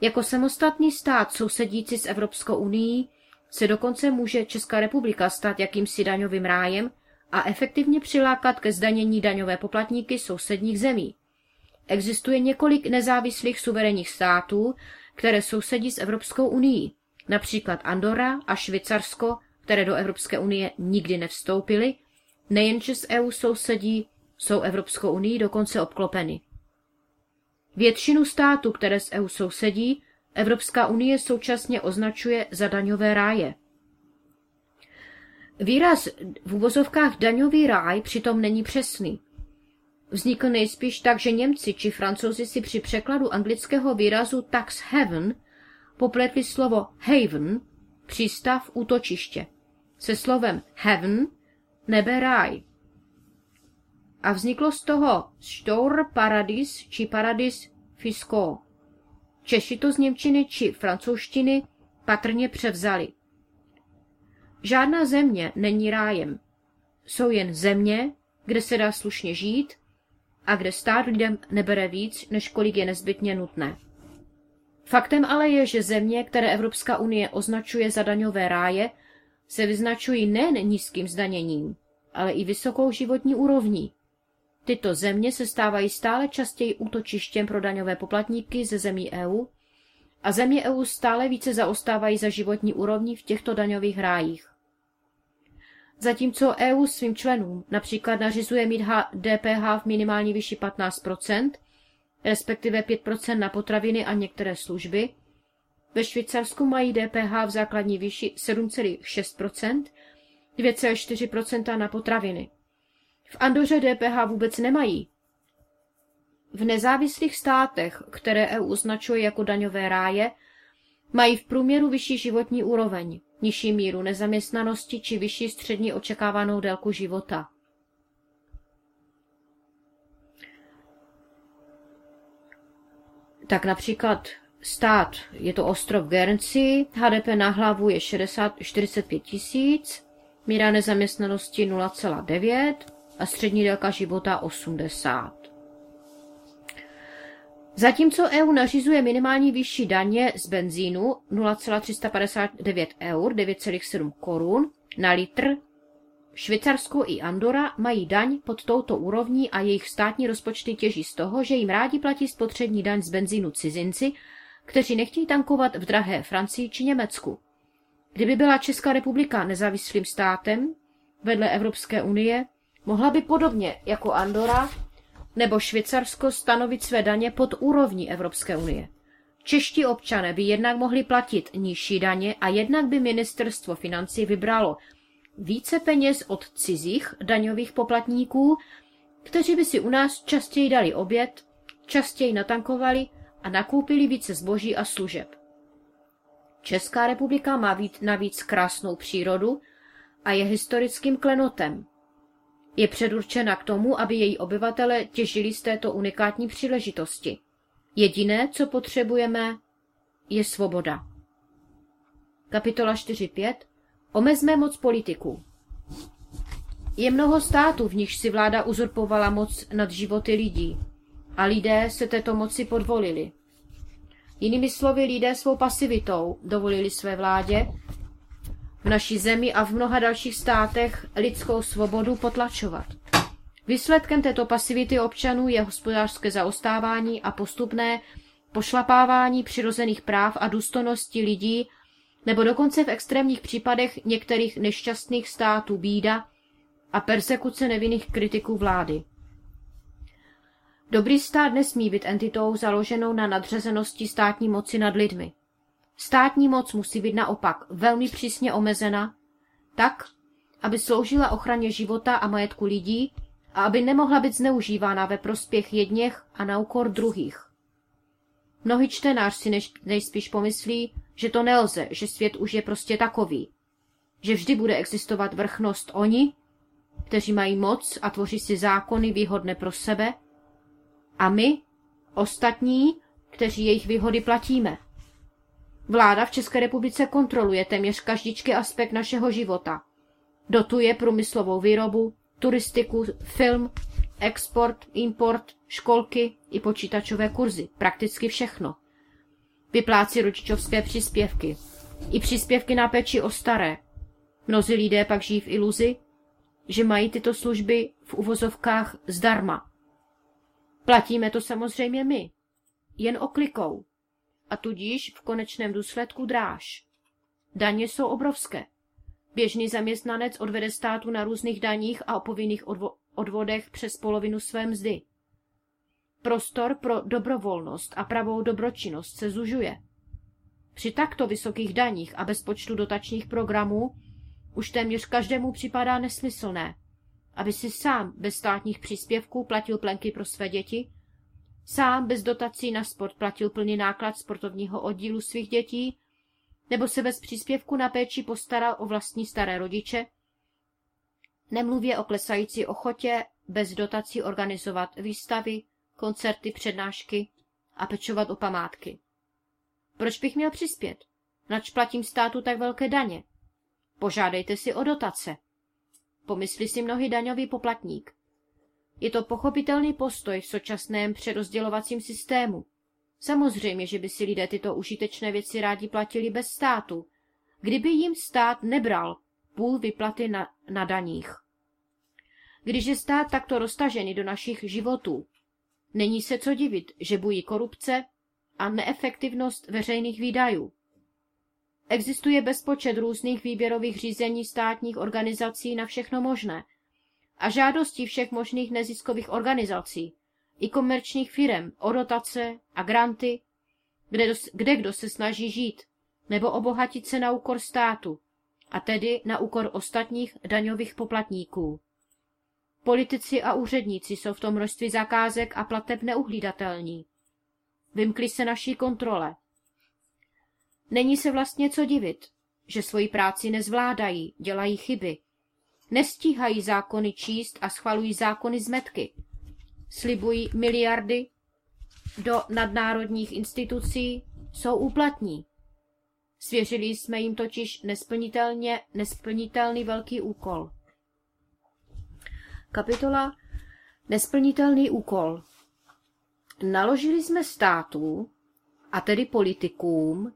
Jako samostatný stát sousedící s Evropskou unii se dokonce může Česká republika stát jakýmsi daňovým rájem a efektivně přilákat ke zdanění daňové poplatníky sousedních zemí. Existuje několik nezávislých suverénních států, které sousedí s Evropskou unii, například Andorra a Švýcarsko, které do Evropské unie nikdy nevstoupily, nejenže s EU sousedí, jsou Evropskou unii dokonce obklopeny. Většinu států, které s EU sousedí, Evropská unie současně označuje za daňové ráje. Výraz v uvozovkách daňový ráj přitom není přesný. Vznikl nejspíš tak, že Němci či Francouzi si při překladu anglického výrazu tax heaven popletli slovo haven, přístav, útočiště, se slovem heaven, nebe ráj. A vzniklo z toho Stor Paradis či Paradis Fisco. Češi to z Němčiny či francouzštiny patrně převzali. Žádná země není rájem. Jsou jen země, kde se dá slušně žít a kde stát lidem nebere víc, než kolik je nezbytně nutné. Faktem ale je, že země, které Evropská unie označuje za daňové ráje, se vyznačují nejen nízkým zdaněním, ale i vysokou životní úrovní. Tyto země se stávají stále častěji útočištěm pro daňové poplatníky ze zemí EU a země EU stále více zaostávají za životní úrovní v těchto daňových rájích. Zatímco EU svým členům například nařizuje mít DPH v minimální výši 15%, respektive 5% na potraviny a některé služby, Ve Švýcarsku mají DPH v základní výši 7,6%, 2,4% na potraviny. V Andoře DPH vůbec nemají. V nezávislých státech, které EU označuje jako daňové ráje, mají v průměru vyšší životní úroveň, nižší míru nezaměstnanosti či vyšší střední očekávanou délku života. Tak například stát, je to ostrov Guernsey, HDP na hlavu je 60, 45 tisíc, míra nezaměstnanosti 0,9 a střední délka života 80. Zatímco EU nařizuje minimální výši daně z benzínu 0,359 eur, 9,7 korun na litr, Švýcarsko i Andora mají daň pod touto úrovní a jejich státní rozpočty těží z toho, že jim rádi platí spotřební daň z benzínu cizinci, kteří nechtějí tankovat v drahé Francii či Německu. Kdyby byla Česká republika nezávislým státem vedle Evropské unie, mohla by podobně jako Andora nebo Švýcarsko stanovit své daně pod úrovní Evropské unie. Čeští občané by jednak mohli platit nižší daně a jednak by ministerstvo financí vybralo více peněz od cizích daňových poplatníků, kteří by si u nás častěji dali oběd, častěji natankovali a nakoupili více zboží a služeb. Česká republika má navíc krásnou přírodu a je historickým klenotem. Je předurčena k tomu, aby její obyvatele těžili z této unikátní příležitosti. Jediné, co potřebujeme, je svoboda. Kapitola 4.5. Omezme moc politiků. Je mnoho států, v nichž si vláda uzurpovala moc nad životy lidí a lidé se této moci podvolili. Jinými slovy, lidé svou pasivitou dovolili své vládě v naší zemi a v mnoha dalších státech lidskou svobodu potlačovat. Výsledkem této pasivity občanů je hospodářské zaostávání a postupné pošlapávání přirozených práv a důstojnosti lidí, nebo dokonce v extrémních případech některých nešťastných států bída a persekuce nevinných kritiků vlády. Dobrý stát nesmí být entitou založenou na nadřazenosti státní moci nad lidmi. Státní moc musí být naopak velmi přísně omezena, tak, aby sloužila ochraně života a majetku lidí a aby nemohla být zneužívána ve prospěch jedněch a na úkor druhých. Mnohý čtenář si nejspíš pomyslí, že to nelze, že svět už je prostě takový, že vždy bude existovat vrchnost oni, kteří mají moc a tvoří si zákony výhodné pro sebe, a my, ostatní, kteří jejich výhody platíme. Vláda v České republice kontroluje téměř každičký aspekt našeho života. Dotuje průmyslovou výrobu, turistiku, film, export, import, školky i počítačové kurzy. Prakticky všechno. Vyplácí rodičovské příspěvky. I příspěvky na péči o staré. Mnozí lidé pak žijí v iluzi, že mají tyto služby v uvozovkách zdarma. Platíme to samozřejmě my. Jen oklikou a tudíž v konečném důsledku dráž. Daně jsou obrovské. Běžný zaměstnanec odvede státu na různých daních a opovinných odvo- odvodech přes polovinu své mzdy. Prostor pro dobrovolnost a pravou dobročinnost se zužuje. Při takto vysokých daních a bezpočtu dotačních programů už téměř každému připadá nesmyslné, aby si sám bez státních příspěvků platil plenky pro své děti Sám bez dotací na sport platil plný náklad sportovního oddílu svých dětí, nebo se bez příspěvku na péči postaral o vlastní staré rodiče, nemluvě o klesající ochotě bez dotací organizovat výstavy, koncerty, přednášky a pečovat o památky. Proč bych měl přispět? Nač platím státu tak velké daně? Požádejte si o dotace. Pomyslí si mnohý daňový poplatník. Je to pochopitelný postoj v současném přerozdělovacím systému. Samozřejmě, že by si lidé tyto užitečné věci rádi platili bez státu, kdyby jim stát nebral půl vyplaty na, na daních. Když je stát takto roztažený do našich životů, není se co divit, že bují korupce a neefektivnost veřejných výdajů. Existuje bezpočet různých výběrových řízení státních organizací na všechno možné – a žádosti všech možných neziskových organizací i komerčních firm o dotace a granty kde, kde kdo se snaží žít, nebo obohatit se na úkor státu, a tedy na úkor ostatních daňových poplatníků. Politici a úředníci jsou v tom množství zakázek a plateb neuhlídatelní. Vymkli se naší kontrole. Není se vlastně co divit, že svoji práci nezvládají, dělají chyby. Nestíhají zákony číst a schvalují zákony z metky. Slibují miliardy do nadnárodních institucí, jsou úplatní. Svěřili jsme jim totiž nesplnitelně nesplnitelný velký úkol. Kapitola Nesplnitelný úkol. Naložili jsme států, a tedy politikům,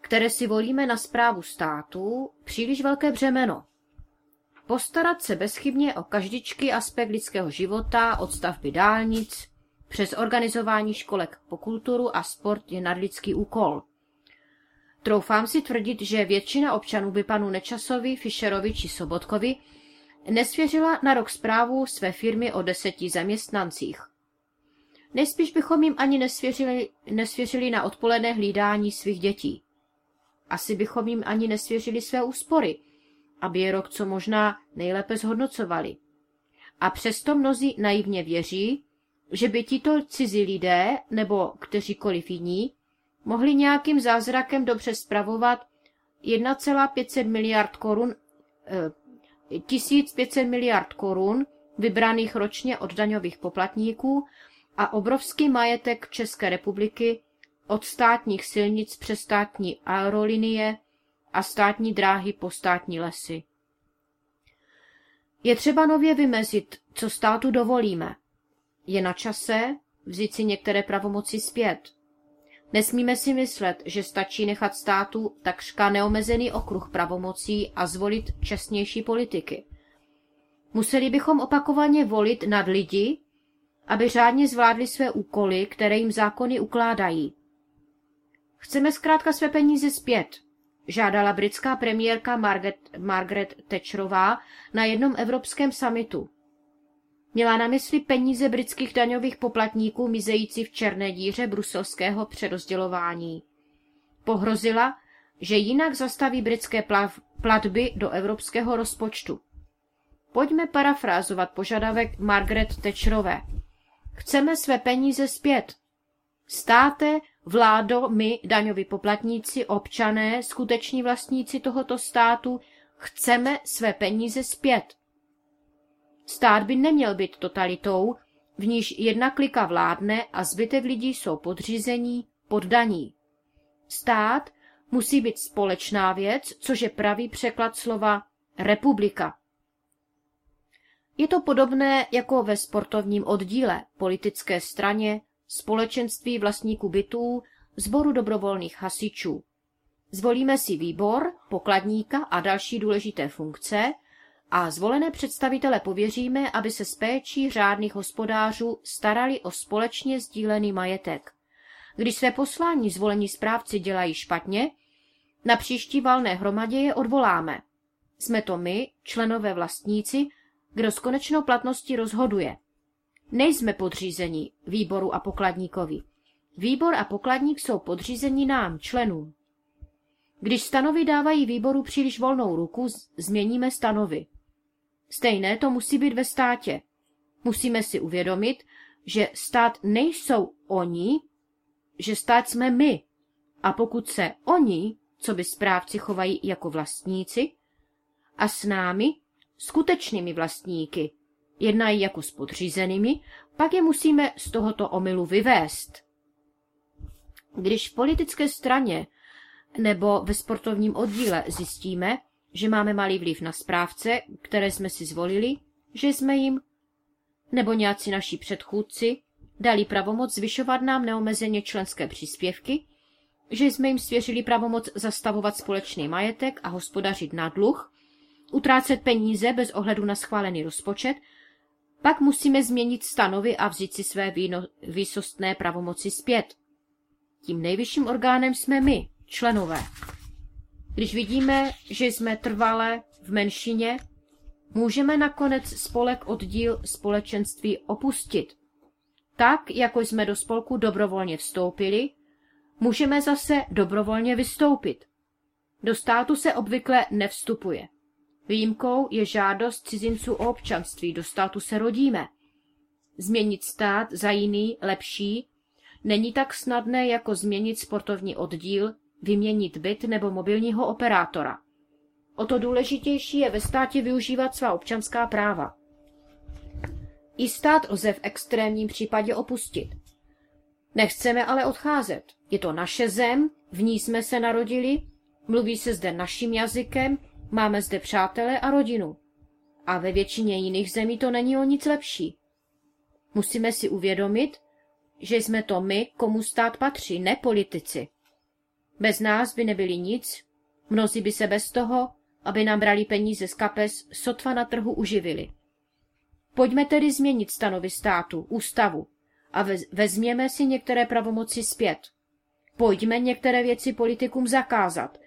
které si volíme na zprávu státu, příliš velké břemeno. Postarat se bezchybně o každičký aspekt lidského života, od stavby dálnic, přes organizování školek po kulturu a sport je nadlidský úkol. Troufám si tvrdit, že většina občanů by panu Nečasovi, Fischerovi či Sobotkovi nesvěřila na rok zprávu své firmy o deseti zaměstnancích. Nejspíš bychom jim ani nesvěřili, nesvěřili na odpoledne hlídání svých dětí. Asi bychom jim ani nesvěřili své úspory, aby je rok co možná nejlépe zhodnocovali. A přesto mnozí naivně věří, že by tito cizí lidé, nebo kteříkoliv jiní, mohli nějakým zázrakem dobře spravovat 1,500 miliard korun, 1500 eh, miliard korun vybraných ročně od daňových poplatníků a obrovský majetek České republiky od státních silnic přes státní aerolinie a státní dráhy po státní lesy. Je třeba nově vymezit, co státu dovolíme. Je na čase vzít si některé pravomoci zpět. Nesmíme si myslet, že stačí nechat státu takřka neomezený okruh pravomocí a zvolit čestnější politiky. Museli bychom opakovaně volit nad lidi, aby řádně zvládli své úkoly, které jim zákony ukládají. Chceme zkrátka své peníze zpět, žádala britská premiérka Margaret, Margaret Thatcherová na jednom evropském samitu. Měla na mysli peníze britských daňových poplatníků mizející v černé díře bruselského přerozdělování. Pohrozila, že jinak zastaví britské platby do evropského rozpočtu. Pojďme parafrázovat požadavek Margaret Thatcherové. Chceme své peníze zpět. Státe, vládo, my, daňoví poplatníci, občané, skuteční vlastníci tohoto státu, chceme své peníze zpět. Stát by neměl být totalitou, v níž jedna klika vládne a zbytek lidí jsou podřízení, poddaní. Stát musí být společná věc, což je pravý překlad slova republika. Je to podobné jako ve sportovním oddíle, politické straně, společenství vlastníků bytů, sboru dobrovolných hasičů. Zvolíme si výbor, pokladníka a další důležité funkce a zvolené představitele pověříme, aby se s péčí řádných hospodářů starali o společně sdílený majetek. Když své poslání zvolení správci dělají špatně, na příští valné hromadě je odvoláme. Jsme to my, členové vlastníci, kdo s konečnou platností rozhoduje. Nejsme podřízení výboru a pokladníkovi. Výbor a pokladník jsou podřízení nám, členům. Když stanovy dávají výboru příliš volnou ruku, změníme stanovy. Stejné to musí být ve státě. Musíme si uvědomit, že stát nejsou oni, že stát jsme my. A pokud se oni, co by správci chovají jako vlastníci, a s námi, skutečnými vlastníky, jednají jako s podřízenými, pak je musíme z tohoto omylu vyvést. Když v politické straně nebo ve sportovním oddíle zjistíme, že máme malý vliv na správce, které jsme si zvolili, že jsme jim, nebo nějací naši předchůdci, dali pravomoc zvyšovat nám neomezeně členské příspěvky, že jsme jim svěřili pravomoc zastavovat společný majetek a hospodařit na dluh, utrácet peníze bez ohledu na schválený rozpočet, pak musíme změnit stanovy a vzít si své víno, výsostné pravomoci zpět. Tím nejvyšším orgánem jsme my, členové. Když vidíme, že jsme trvale v menšině, můžeme nakonec spolek oddíl společenství opustit. Tak, jako jsme do spolku dobrovolně vstoupili, Můžeme zase dobrovolně vystoupit. Do státu se obvykle nevstupuje. Výjimkou je žádost cizinců o občanství, do státu se rodíme. Změnit stát za jiný, lepší, není tak snadné jako změnit sportovní oddíl, vyměnit byt nebo mobilního operátora. O to důležitější je ve státě využívat svá občanská práva. I stát lze v extrémním případě opustit. Nechceme ale odcházet. Je to naše zem, v ní jsme se narodili, mluví se zde naším jazykem, máme zde přátele a rodinu. A ve většině jiných zemí to není o nic lepší. Musíme si uvědomit, že jsme to my, komu stát patří, ne politici. Bez nás by nebyli nic, mnozí by se bez toho, aby nám brali peníze z kapes, sotva na trhu uživili. Pojďme tedy změnit stanovy státu, ústavu a vezměme si některé pravomoci zpět. Pojďme některé věci politikům zakázat,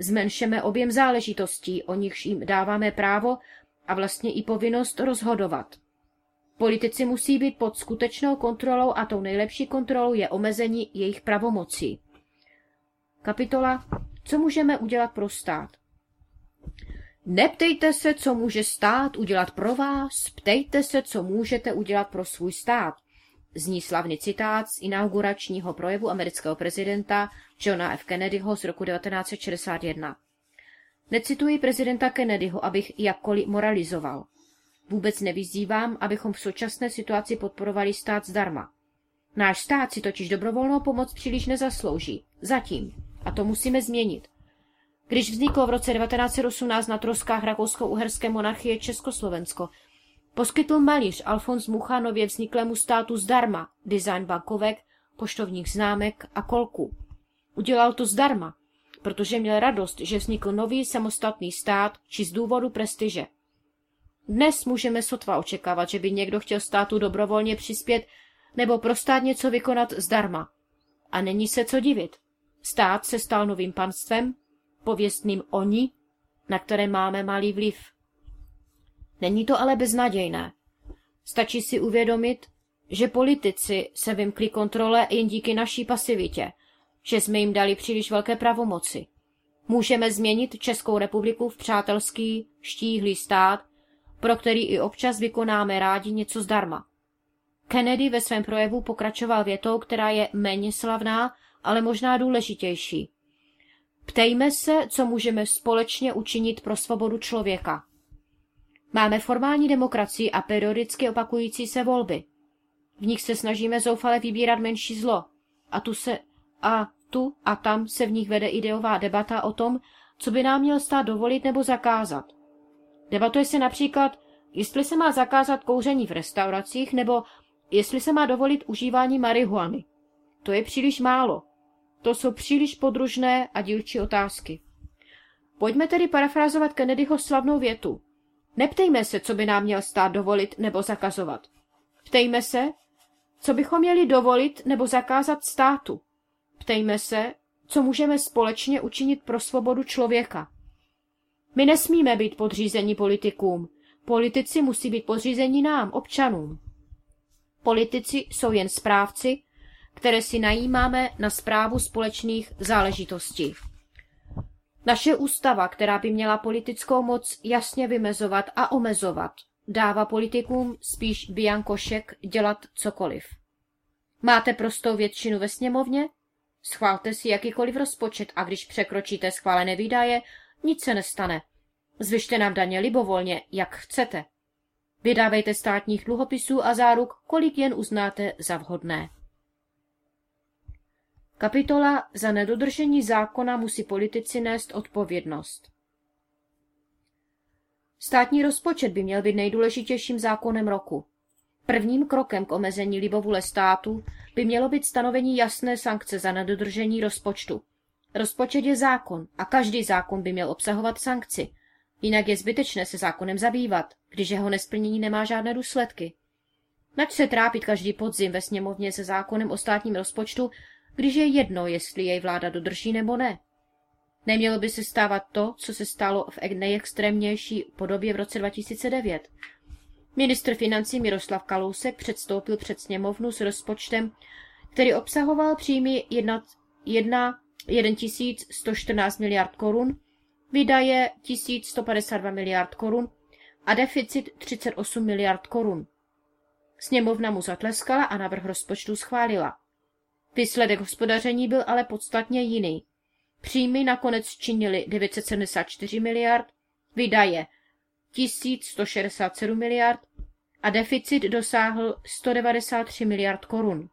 zmenšeme objem záležitostí, o nichž jim dáváme právo a vlastně i povinnost rozhodovat. Politici musí být pod skutečnou kontrolou a tou nejlepší kontrolou je omezení jejich pravomocí. Kapitola Co můžeme udělat pro stát? Neptejte se, co může stát udělat pro vás, ptejte se, co můžete udělat pro svůj stát. Zní slavný citát z inauguračního projevu amerického prezidenta Johna F. Kennedyho z roku 1961. Necituji prezidenta Kennedyho, abych jakkoliv moralizoval. Vůbec nevyzývám, abychom v současné situaci podporovali stát zdarma. Náš stát si totiž dobrovolnou pomoc příliš nezaslouží. Zatím. A to musíme změnit. Když vzniklo v roce 1918 na troskách rakousko-uherské monarchie Československo, poskytl malíř Alfons Mucha nově vzniklému státu zdarma design bankovek, poštovních známek a kolku. Udělal to zdarma, protože měl radost, že vznikl nový samostatný stát či z důvodu prestiže. Dnes můžeme sotva očekávat, že by někdo chtěl státu dobrovolně přispět nebo pro stát něco vykonat zdarma. A není se co divit. Stát se stal novým panstvem, pověstným oni, na které máme malý vliv. Není to ale beznadějné. Stačí si uvědomit, že politici se vymkli kontrole jen díky naší pasivitě, že jsme jim dali příliš velké pravomoci. Můžeme změnit Českou republiku v přátelský, štíhlý stát, pro který i občas vykonáme rádi něco zdarma. Kennedy ve svém projevu pokračoval větou, která je méně slavná, ale možná důležitější. Ptejme se, co můžeme společně učinit pro svobodu člověka. Máme formální demokracii a periodicky opakující se volby. V nich se snažíme zoufale vybírat menší zlo. A tu se a tu a tam se v nich vede ideová debata o tom, co by nám měl stát dovolit nebo zakázat. Debatuje se například, jestli se má zakázat kouření v restauracích nebo jestli se má dovolit užívání marihuany. To je příliš málo. To jsou příliš podružné a dílčí otázky. Pojďme tedy parafrázovat Kennedyho slavnou větu. Neptejme se, co by nám měl stát dovolit nebo zakazovat. Ptejme se, co bychom měli dovolit nebo zakázat státu. Ptejme se, co můžeme společně učinit pro svobodu člověka. My nesmíme být podřízeni politikům. Politici musí být podřízeni nám, občanům. Politici jsou jen správci, které si najímáme na zprávu společných záležitostí. Naše ústava, která by měla politickou moc jasně vymezovat a omezovat, dává politikům spíš biankošek dělat cokoliv. Máte prostou většinu ve sněmovně? Schválte si jakýkoliv rozpočet a když překročíte schválené výdaje, nic se nestane. Zvyšte nám daně libovolně, jak chcete. Vydávejte státních dluhopisů a záruk, kolik jen uznáte za vhodné. Kapitola Za nedodržení zákona musí politici nést odpovědnost. Státní rozpočet by měl být nejdůležitějším zákonem roku. Prvním krokem k omezení libovůle státu by mělo být stanovení jasné sankce za nedodržení rozpočtu. Rozpočet je zákon a každý zákon by měl obsahovat sankci. Jinak je zbytečné se zákonem zabývat, když jeho nesplnění nemá žádné důsledky. Nač se trápit každý podzim ve sněmovně se zákonem o státním rozpočtu, když je jedno, jestli jej vláda dodrží nebo ne. Nemělo by se stávat to, co se stalo v nejextrémnější podobě v roce 2009. Ministr financí Miroslav Kalousek předstoupil před sněmovnu s rozpočtem, který obsahoval příjmy 1, 1114 miliard korun, výdaje 1152 miliard korun a deficit 38 miliard korun. Sněmovna mu zatleskala a navrh rozpočtu schválila. Výsledek hospodaření byl ale podstatně jiný. Příjmy nakonec činily 974 miliard, výdaje 1167 miliard a deficit dosáhl 193 miliard korun.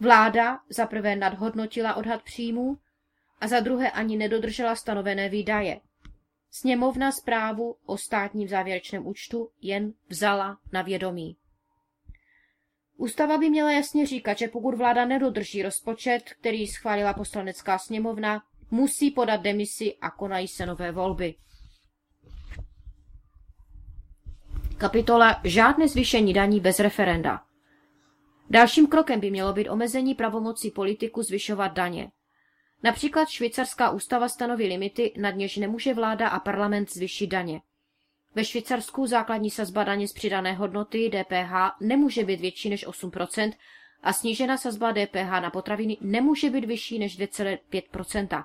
Vláda za prvé nadhodnotila odhad příjmů a za druhé ani nedodržela stanovené výdaje. Sněmovna zprávu o státním závěrečném účtu jen vzala na vědomí. Ústava by měla jasně říkat, že pokud vláda nedodrží rozpočet, který schválila poslanecká sněmovna, musí podat demisi a konají se nové volby. Kapitola Žádné zvýšení daní bez referenda. Dalším krokem by mělo být omezení pravomocí politiku zvyšovat daně. Například švýcarská ústava stanoví limity, nad něž nemůže vláda a parlament zvyšit daně. Ve Švýcarsku základní sazba daně z přidané hodnoty DPH nemůže být větší než 8% a snížená sazba DPH na potraviny nemůže být vyšší než 2,5%.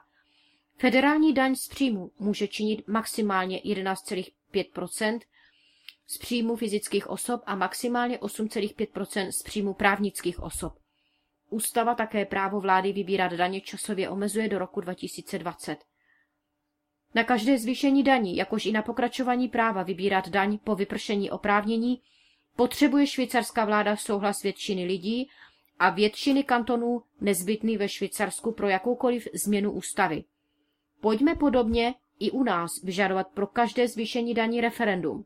Federální daň z příjmu může činit maximálně 11,5%, z příjmu fyzických osob a maximálně 8,5% z příjmu právnických osob. Ústava také právo vlády vybírat daně časově omezuje do roku 2020. Na každé zvýšení daní, jakož i na pokračování práva vybírat daň po vypršení oprávnění, potřebuje švýcarská vláda souhlas většiny lidí a většiny kantonů nezbytný ve Švýcarsku pro jakoukoliv změnu ústavy. Pojďme podobně i u nás vyžadovat pro každé zvýšení daní referendum.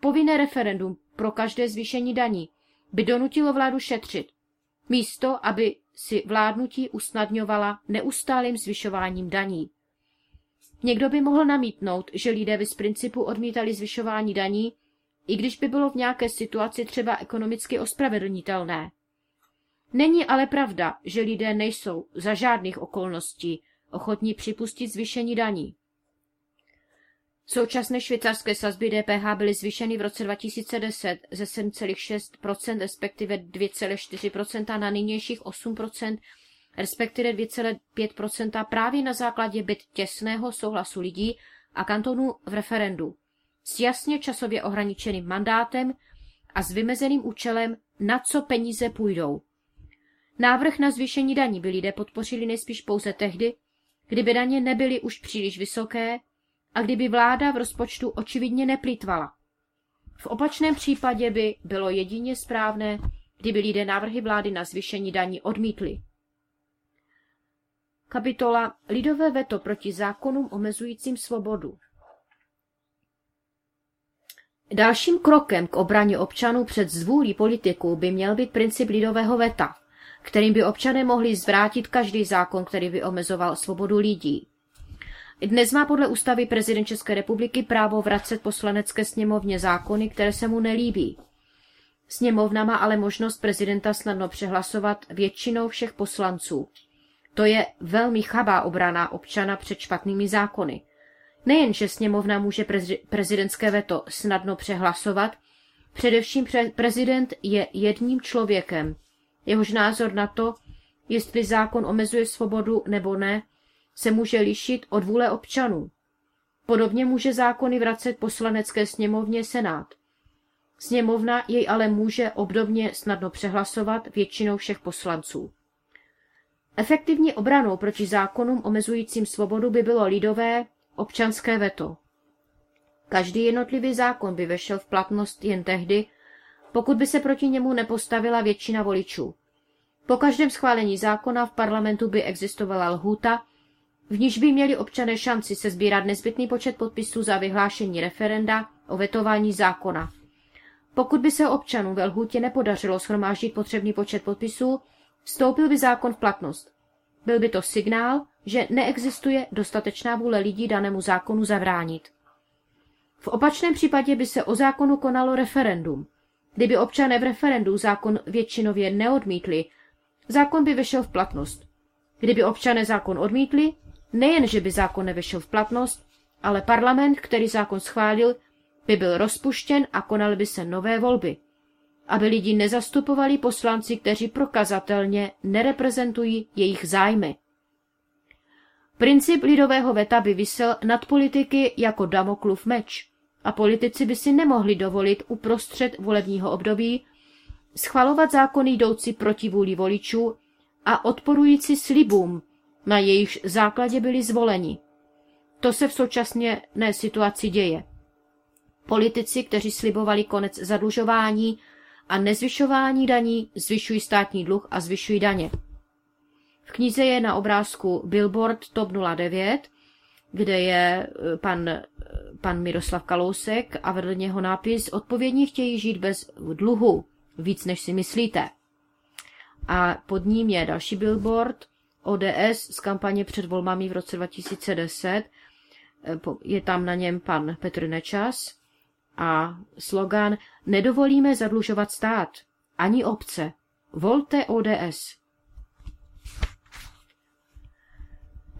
Povinné referendum pro každé zvýšení daní by donutilo vládu šetřit, místo aby si vládnutí usnadňovala neustálým zvyšováním daní. Někdo by mohl namítnout, že lidé by z principu odmítali zvyšování daní, i když by bylo v nějaké situaci třeba ekonomicky ospravedlnitelné. Není ale pravda, že lidé nejsou za žádných okolností ochotní připustit zvýšení daní. Současné švýcarské sazby DPH byly zvýšeny v roce 2010 ze 7,6%, respektive 2,4% na nynějších 8%, respektive 2,5% právě na základě byt těsného souhlasu lidí a kantonů v referendu s jasně časově ohraničeným mandátem a s vymezeným účelem, na co peníze půjdou. Návrh na zvýšení daní by lidé podpořili nejspíš pouze tehdy, kdyby daně nebyly už příliš vysoké a kdyby vláda v rozpočtu očividně neplýtvala. V opačném případě by bylo jedině správné, kdyby lidé návrhy vlády na zvýšení daní odmítli. Kapitola Lidové veto proti zákonům omezujícím svobodu Dalším krokem k obraně občanů před zvůlí politiků by měl být princip lidového veta, kterým by občané mohli zvrátit každý zákon, který by omezoval svobodu lidí. Dnes má podle ústavy prezident České republiky právo vracet poslanecké sněmovně zákony, které se mu nelíbí. Sněmovna má ale možnost prezidenta snadno přehlasovat většinou všech poslanců. To je velmi chabá obrana občana před špatnými zákony. Nejen, že sněmovna může prezidentské veto snadno přehlasovat, především pre- prezident je jedním člověkem. Jehož názor na to, jestli zákon omezuje svobodu nebo ne, se může lišit od vůle občanů. Podobně může zákony vracet poslanecké sněmovně Senát. Sněmovna jej ale může obdobně snadno přehlasovat většinou všech poslanců. Efektivní obranou proti zákonům omezujícím svobodu by bylo lidové občanské veto. Každý jednotlivý zákon by vešel v platnost jen tehdy, pokud by se proti němu nepostavila většina voličů. Po každém schválení zákona v parlamentu by existovala lhůta, v níž by měli občané šanci se sbírat nezbytný počet podpisů za vyhlášení referenda o vetování zákona. Pokud by se občanům ve lhůtě nepodařilo schromáždit potřebný počet podpisů, vstoupil by zákon v platnost. Byl by to signál, že neexistuje dostatečná vůle lidí danému zákonu zabránit. V opačném případě by se o zákonu konalo referendum. Kdyby občané v referendu zákon většinově neodmítli, zákon by vešel v platnost. Kdyby občané zákon odmítli, Nejen, že by zákon nevešel v platnost, ale parlament, který zákon schválil, by byl rozpuštěn a konaly by se nové volby. Aby lidi nezastupovali poslanci, kteří prokazatelně nereprezentují jejich zájmy. Princip lidového veta by vysel nad politiky jako Damoklův meč a politici by si nemohli dovolit uprostřed volebního období schvalovat zákony jdoucí proti vůli voličů a odporující slibům, na jejich základě byli zvoleni. To se v současné situaci děje. Politici, kteří slibovali konec zadlužování a nezvyšování daní, zvyšují státní dluh a zvyšují daně. V knize je na obrázku Billboard TOP 09, kde je eh, pan, eh, pan Miroslav Kalousek a vedle něho nápis Odpovědní chtějí žít bez dluhu, víc než si myslíte. A pod ním je další billboard ODS z kampaně před volbami v roce 2010. Eh, je tam na něm pan Petr Nečas a slogan Nedovolíme zadlužovat stát, ani obce. Volte ODS.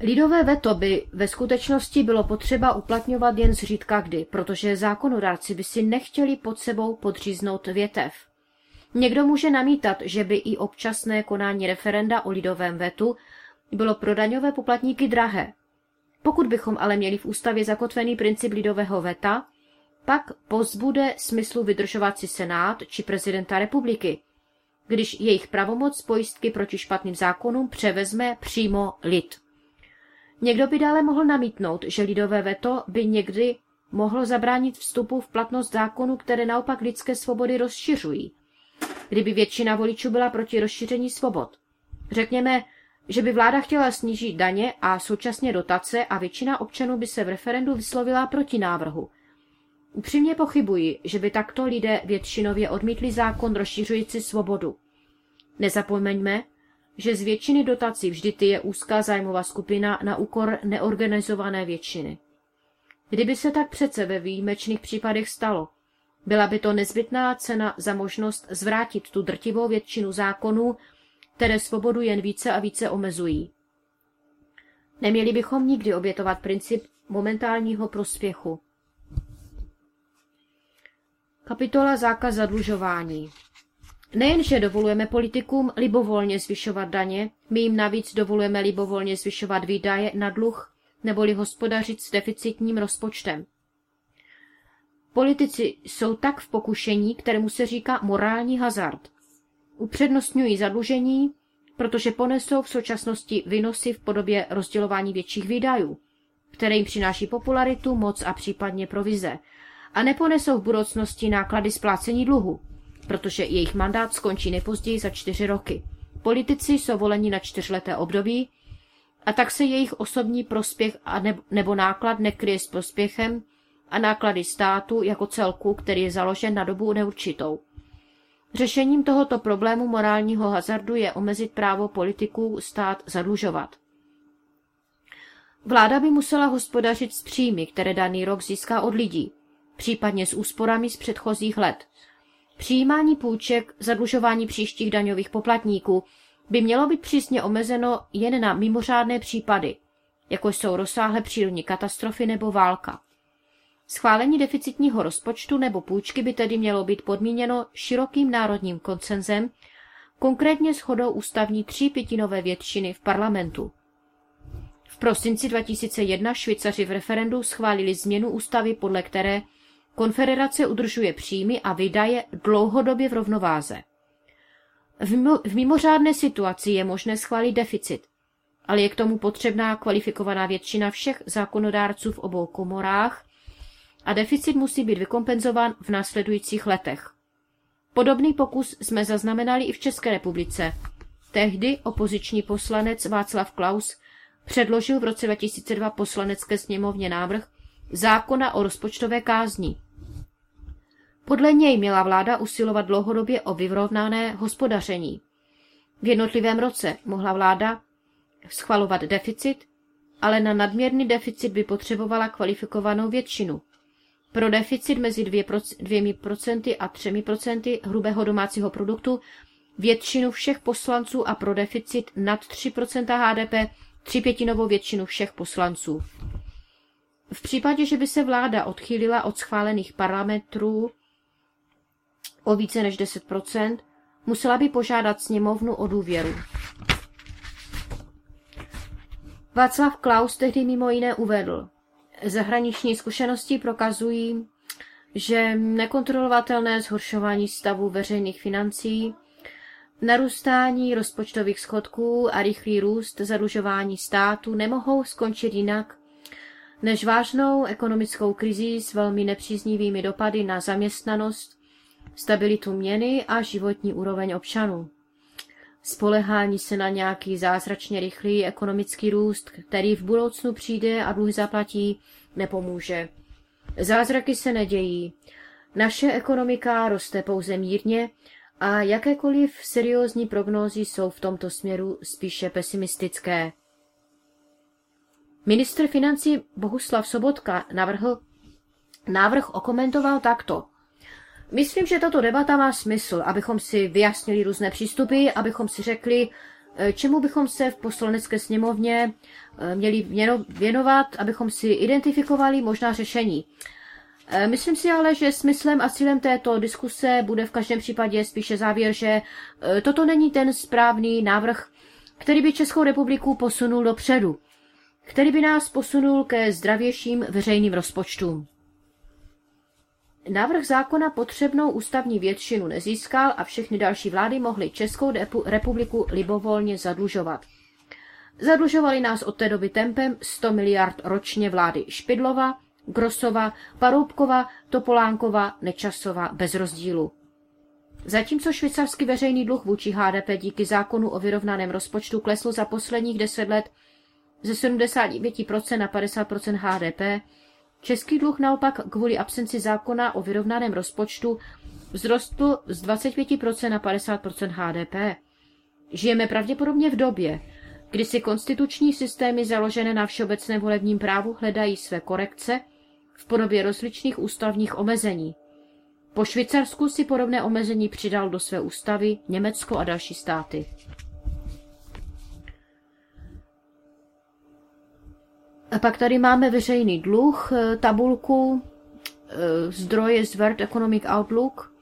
Lidové veto by ve skutečnosti bylo potřeba uplatňovat jen zřídka kdy, protože zákonodárci by si nechtěli pod sebou podříznout větev. Někdo může namítat, že by i občasné konání referenda o lidovém vetu bylo pro daňové poplatníky drahé. Pokud bychom ale měli v ústavě zakotvený princip lidového veta, pak pozbude smyslu vydržovat si senát či prezidenta republiky, když jejich pravomoc pojistky proti špatným zákonům převezme přímo lid. Někdo by dále mohl namítnout, že lidové veto by někdy mohlo zabránit vstupu v platnost zákonů, které naopak lidské svobody rozšiřují. Kdyby většina voličů byla proti rozšíření svobod. Řekněme, že by vláda chtěla snížit daně a současně dotace a většina občanů by se v referendu vyslovila proti návrhu. Upřímně pochybuji, že by takto lidé většinově odmítli zákon rozšiřující svobodu. Nezapomeňme, že z většiny dotací vždy ty je úzká zájmová skupina na úkor neorganizované většiny. Kdyby se tak přece ve výjimečných případech stalo, byla by to nezbytná cena za možnost zvrátit tu drtivou většinu zákonů, které svobodu jen více a více omezují. Neměli bychom nikdy obětovat princip momentálního prospěchu. Kapitola zákaz zadlužování Nejenže dovolujeme politikům libovolně zvyšovat daně, my jim navíc dovolujeme libovolně zvyšovat výdaje na dluh neboli hospodařit s deficitním rozpočtem. Politici jsou tak v pokušení, kterému se říká morální hazard. Upřednostňují zadlužení, protože ponesou v současnosti vynosy v podobě rozdělování větších výdajů, které jim přináší popularitu, moc a případně provize, a neponesou v budoucnosti náklady splácení dluhu, protože jejich mandát skončí nejpozději za čtyři roky. Politici jsou voleni na čtyřleté období a tak se jejich osobní prospěch a nebo náklad nekryje s prospěchem a náklady státu jako celku, který je založen na dobu neurčitou. Řešením tohoto problému morálního hazardu je omezit právo politiků stát zadlužovat. Vláda by musela hospodařit s příjmy, které daný rok získá od lidí, případně s úsporami z předchozích let. Přijímání půjček, zadlužování příštích daňových poplatníků by mělo být přísně omezeno jen na mimořádné případy, jako jsou rozsáhlé přírodní katastrofy nebo válka. Schválení deficitního rozpočtu nebo půjčky by tedy mělo být podmíněno širokým národním koncenzem, konkrétně shodou ústavní tří pětinové většiny v parlamentu. V prosinci 2001 Švýcaři v referendu schválili změnu ústavy, podle které Konfederace udržuje příjmy a výdaje dlouhodobě v rovnováze. V mimořádné situaci je možné schválit deficit, ale je k tomu potřebná kvalifikovaná většina všech zákonodárců v obou komorách a deficit musí být vykompenzován v následujících letech. Podobný pokus jsme zaznamenali i v České republice. Tehdy opoziční poslanec Václav Klaus předložil v roce 2002 poslanecké sněmovně návrh zákona o rozpočtové kázni, podle něj měla vláda usilovat dlouhodobě o vyrovnané hospodaření. V jednotlivém roce mohla vláda schvalovat deficit, ale na nadměrný deficit by potřebovala kvalifikovanou většinu. Pro deficit mezi 2% a 3% hrubého domácího produktu většinu všech poslanců a pro deficit nad 3% HDP tři pětinovou většinu všech poslanců. V případě, že by se vláda odchýlila od schválených parametrů o více než 10%, musela by požádat sněmovnu o důvěru. Václav Klaus tehdy mimo jiné uvedl, zahraniční zkušenosti prokazují, že nekontrolovatelné zhoršování stavu veřejných financí, narůstání rozpočtových schodků a rychlý růst zadlužování státu nemohou skončit jinak než vážnou ekonomickou krizí s velmi nepříznivými dopady na zaměstnanost, stabilitu měny a životní úroveň občanů. Spolehání se na nějaký zázračně rychlý ekonomický růst, který v budoucnu přijde a dluh zaplatí, nepomůže. Zázraky se nedějí. Naše ekonomika roste pouze mírně a jakékoliv seriózní prognózy jsou v tomto směru spíše pesimistické. Ministr financí Bohuslav Sobotka navrhl, návrh okomentoval takto. Myslím, že tato debata má smysl, abychom si vyjasnili různé přístupy, abychom si řekli, eh, čemu bychom se v poslanecké sněmovně eh, měli věnovat, abychom si identifikovali možná řešení. Eh, myslím si ale, že smyslem a cílem této diskuse bude v každém případě spíše závěr, že toto není ten správný návrh, který by Českou republiku posunul dopředu, který by nás posunul ke zdravějším veřejným rozpočtům. Návrh zákona potřebnou ústavní většinu nezískal a všechny další vlády mohly Českou republiku libovolně zadlužovat. Zadlužovali nás od té doby tempem 100 miliard ročně vlády Špidlova, Grosova, Paroubkova, Topolánkova, Nečasova bez rozdílu. Zatímco švýcarský veřejný dluh vůči HDP díky zákonu o vyrovnaném rozpočtu klesl za posledních deset let ze 75% na 50% HDP, Český dluh naopak kvůli absenci zákona o vyrovnaném rozpočtu vzrostl z 25% na 50% HDP. Žijeme pravděpodobně v době, kdy si konstituční systémy založené na všeobecném volebním právu hledají své korekce v podobě rozličných ústavních omezení. Po Švýcarsku si podobné omezení přidal do své ústavy Německo a další státy. A pak tady máme veřejný dluh, eh, tabulku, eh, zdroje z World Economic Outlook,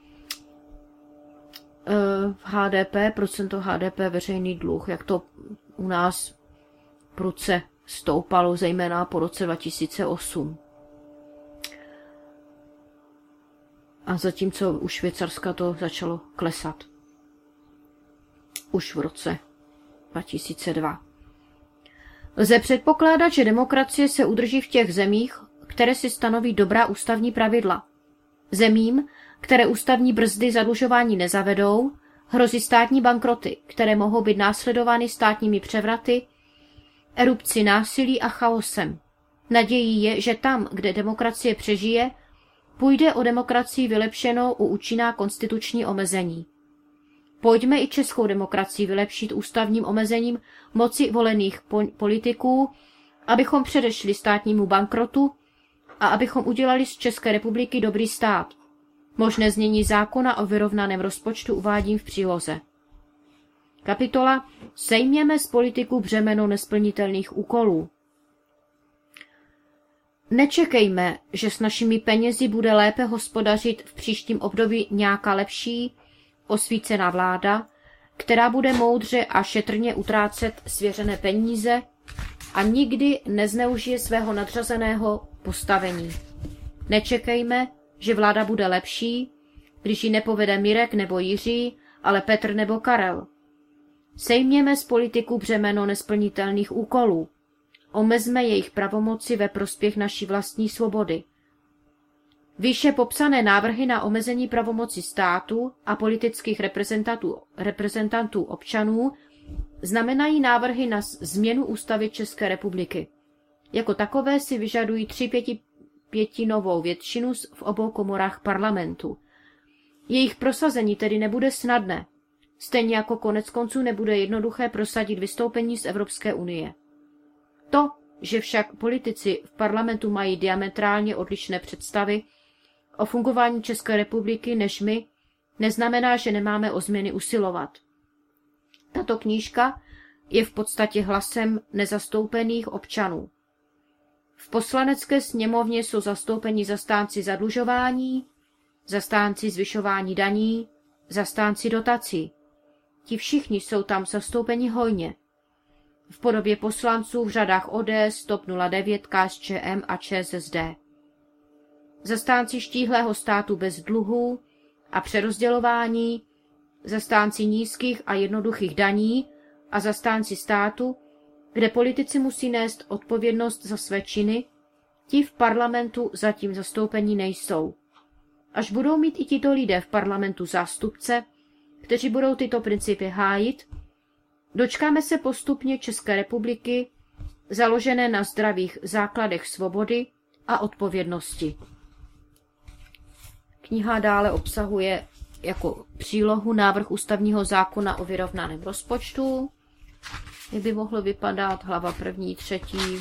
eh, HDP, procento HDP, veřejný dluh, jak to u nás pruce stoupalo, zejména po roce 2008. A zatímco u Švýcarska to začalo klesat. Už v roce 2002. Lze předpokládat, že demokracie se udrží v těch zemích, které si stanoví dobrá ústavní pravidla. Zemím, které ústavní brzdy zadlužování nezavedou, hrozí státní bankroty, které mohou být následovány státními převraty, erupci násilí a chaosem. Nadějí je, že tam, kde demokracie přežije, půjde o demokracii vylepšenou u účinná konstituční omezení. Pojďme i českou demokracii vylepšit ústavním omezením moci volených politiků, abychom předešli státnímu bankrotu a abychom udělali z České republiky dobrý stát. Možné znění zákona o vyrovnaném rozpočtu uvádím v příloze. Kapitola Sejměme z politiku břemeno nesplnitelných úkolů. Nečekejme, že s našimi penězi bude lépe hospodařit v příštím období nějaká lepší, osvícená vláda, která bude moudře a šetrně utrácet svěřené peníze a nikdy nezneužije svého nadřazeného postavení. Nečekejme, že vláda bude lepší, když ji nepovede Mirek nebo Jiří, ale Petr nebo Karel. Sejměme z politiku břemeno nesplnitelných úkolů. Omezme jejich pravomoci ve prospěch naší vlastní svobody – Výše popsané návrhy na omezení pravomoci státu a politických reprezentantů, reprezentantů občanů znamenají návrhy na změnu ústavy České republiky. Jako takové si vyžadují tři pěti, pětinovou většinu v obou komorách parlamentu. Jejich prosazení tedy nebude snadné, stejně jako konec konců nebude jednoduché prosadit vystoupení z Evropské unie. To, že však politici v parlamentu mají diametrálně odlišné představy, o fungování České republiky než my, neznamená, že nemáme o změny usilovat. Tato knížka je v podstatě hlasem nezastoupených občanů. V poslanecké sněmovně jsou zastoupeni zastánci zadlužování, zastánci zvyšování daní, zastánci dotací. Ti všichni jsou tam zastoupeni hojně. V podobě poslanců v řadách ODS, TOP 09, KSČM a ČSSD. Zastánci štíhlého státu bez dluhů a přerozdělování, zastánci nízkých a jednoduchých daní a zastánci státu, kde politici musí nést odpovědnost za své činy, ti v parlamentu zatím zastoupení nejsou. Až budou mít i tito lidé v parlamentu zástupce, kteří budou tyto principy hájit, dočkáme se postupně České republiky, založené na zdravých základech svobody a odpovědnosti. Kniha dále obsahuje jako přílohu návrh ústavního zákona o vyrovnaném rozpočtu, jak by mohlo vypadat hlava první, třetí,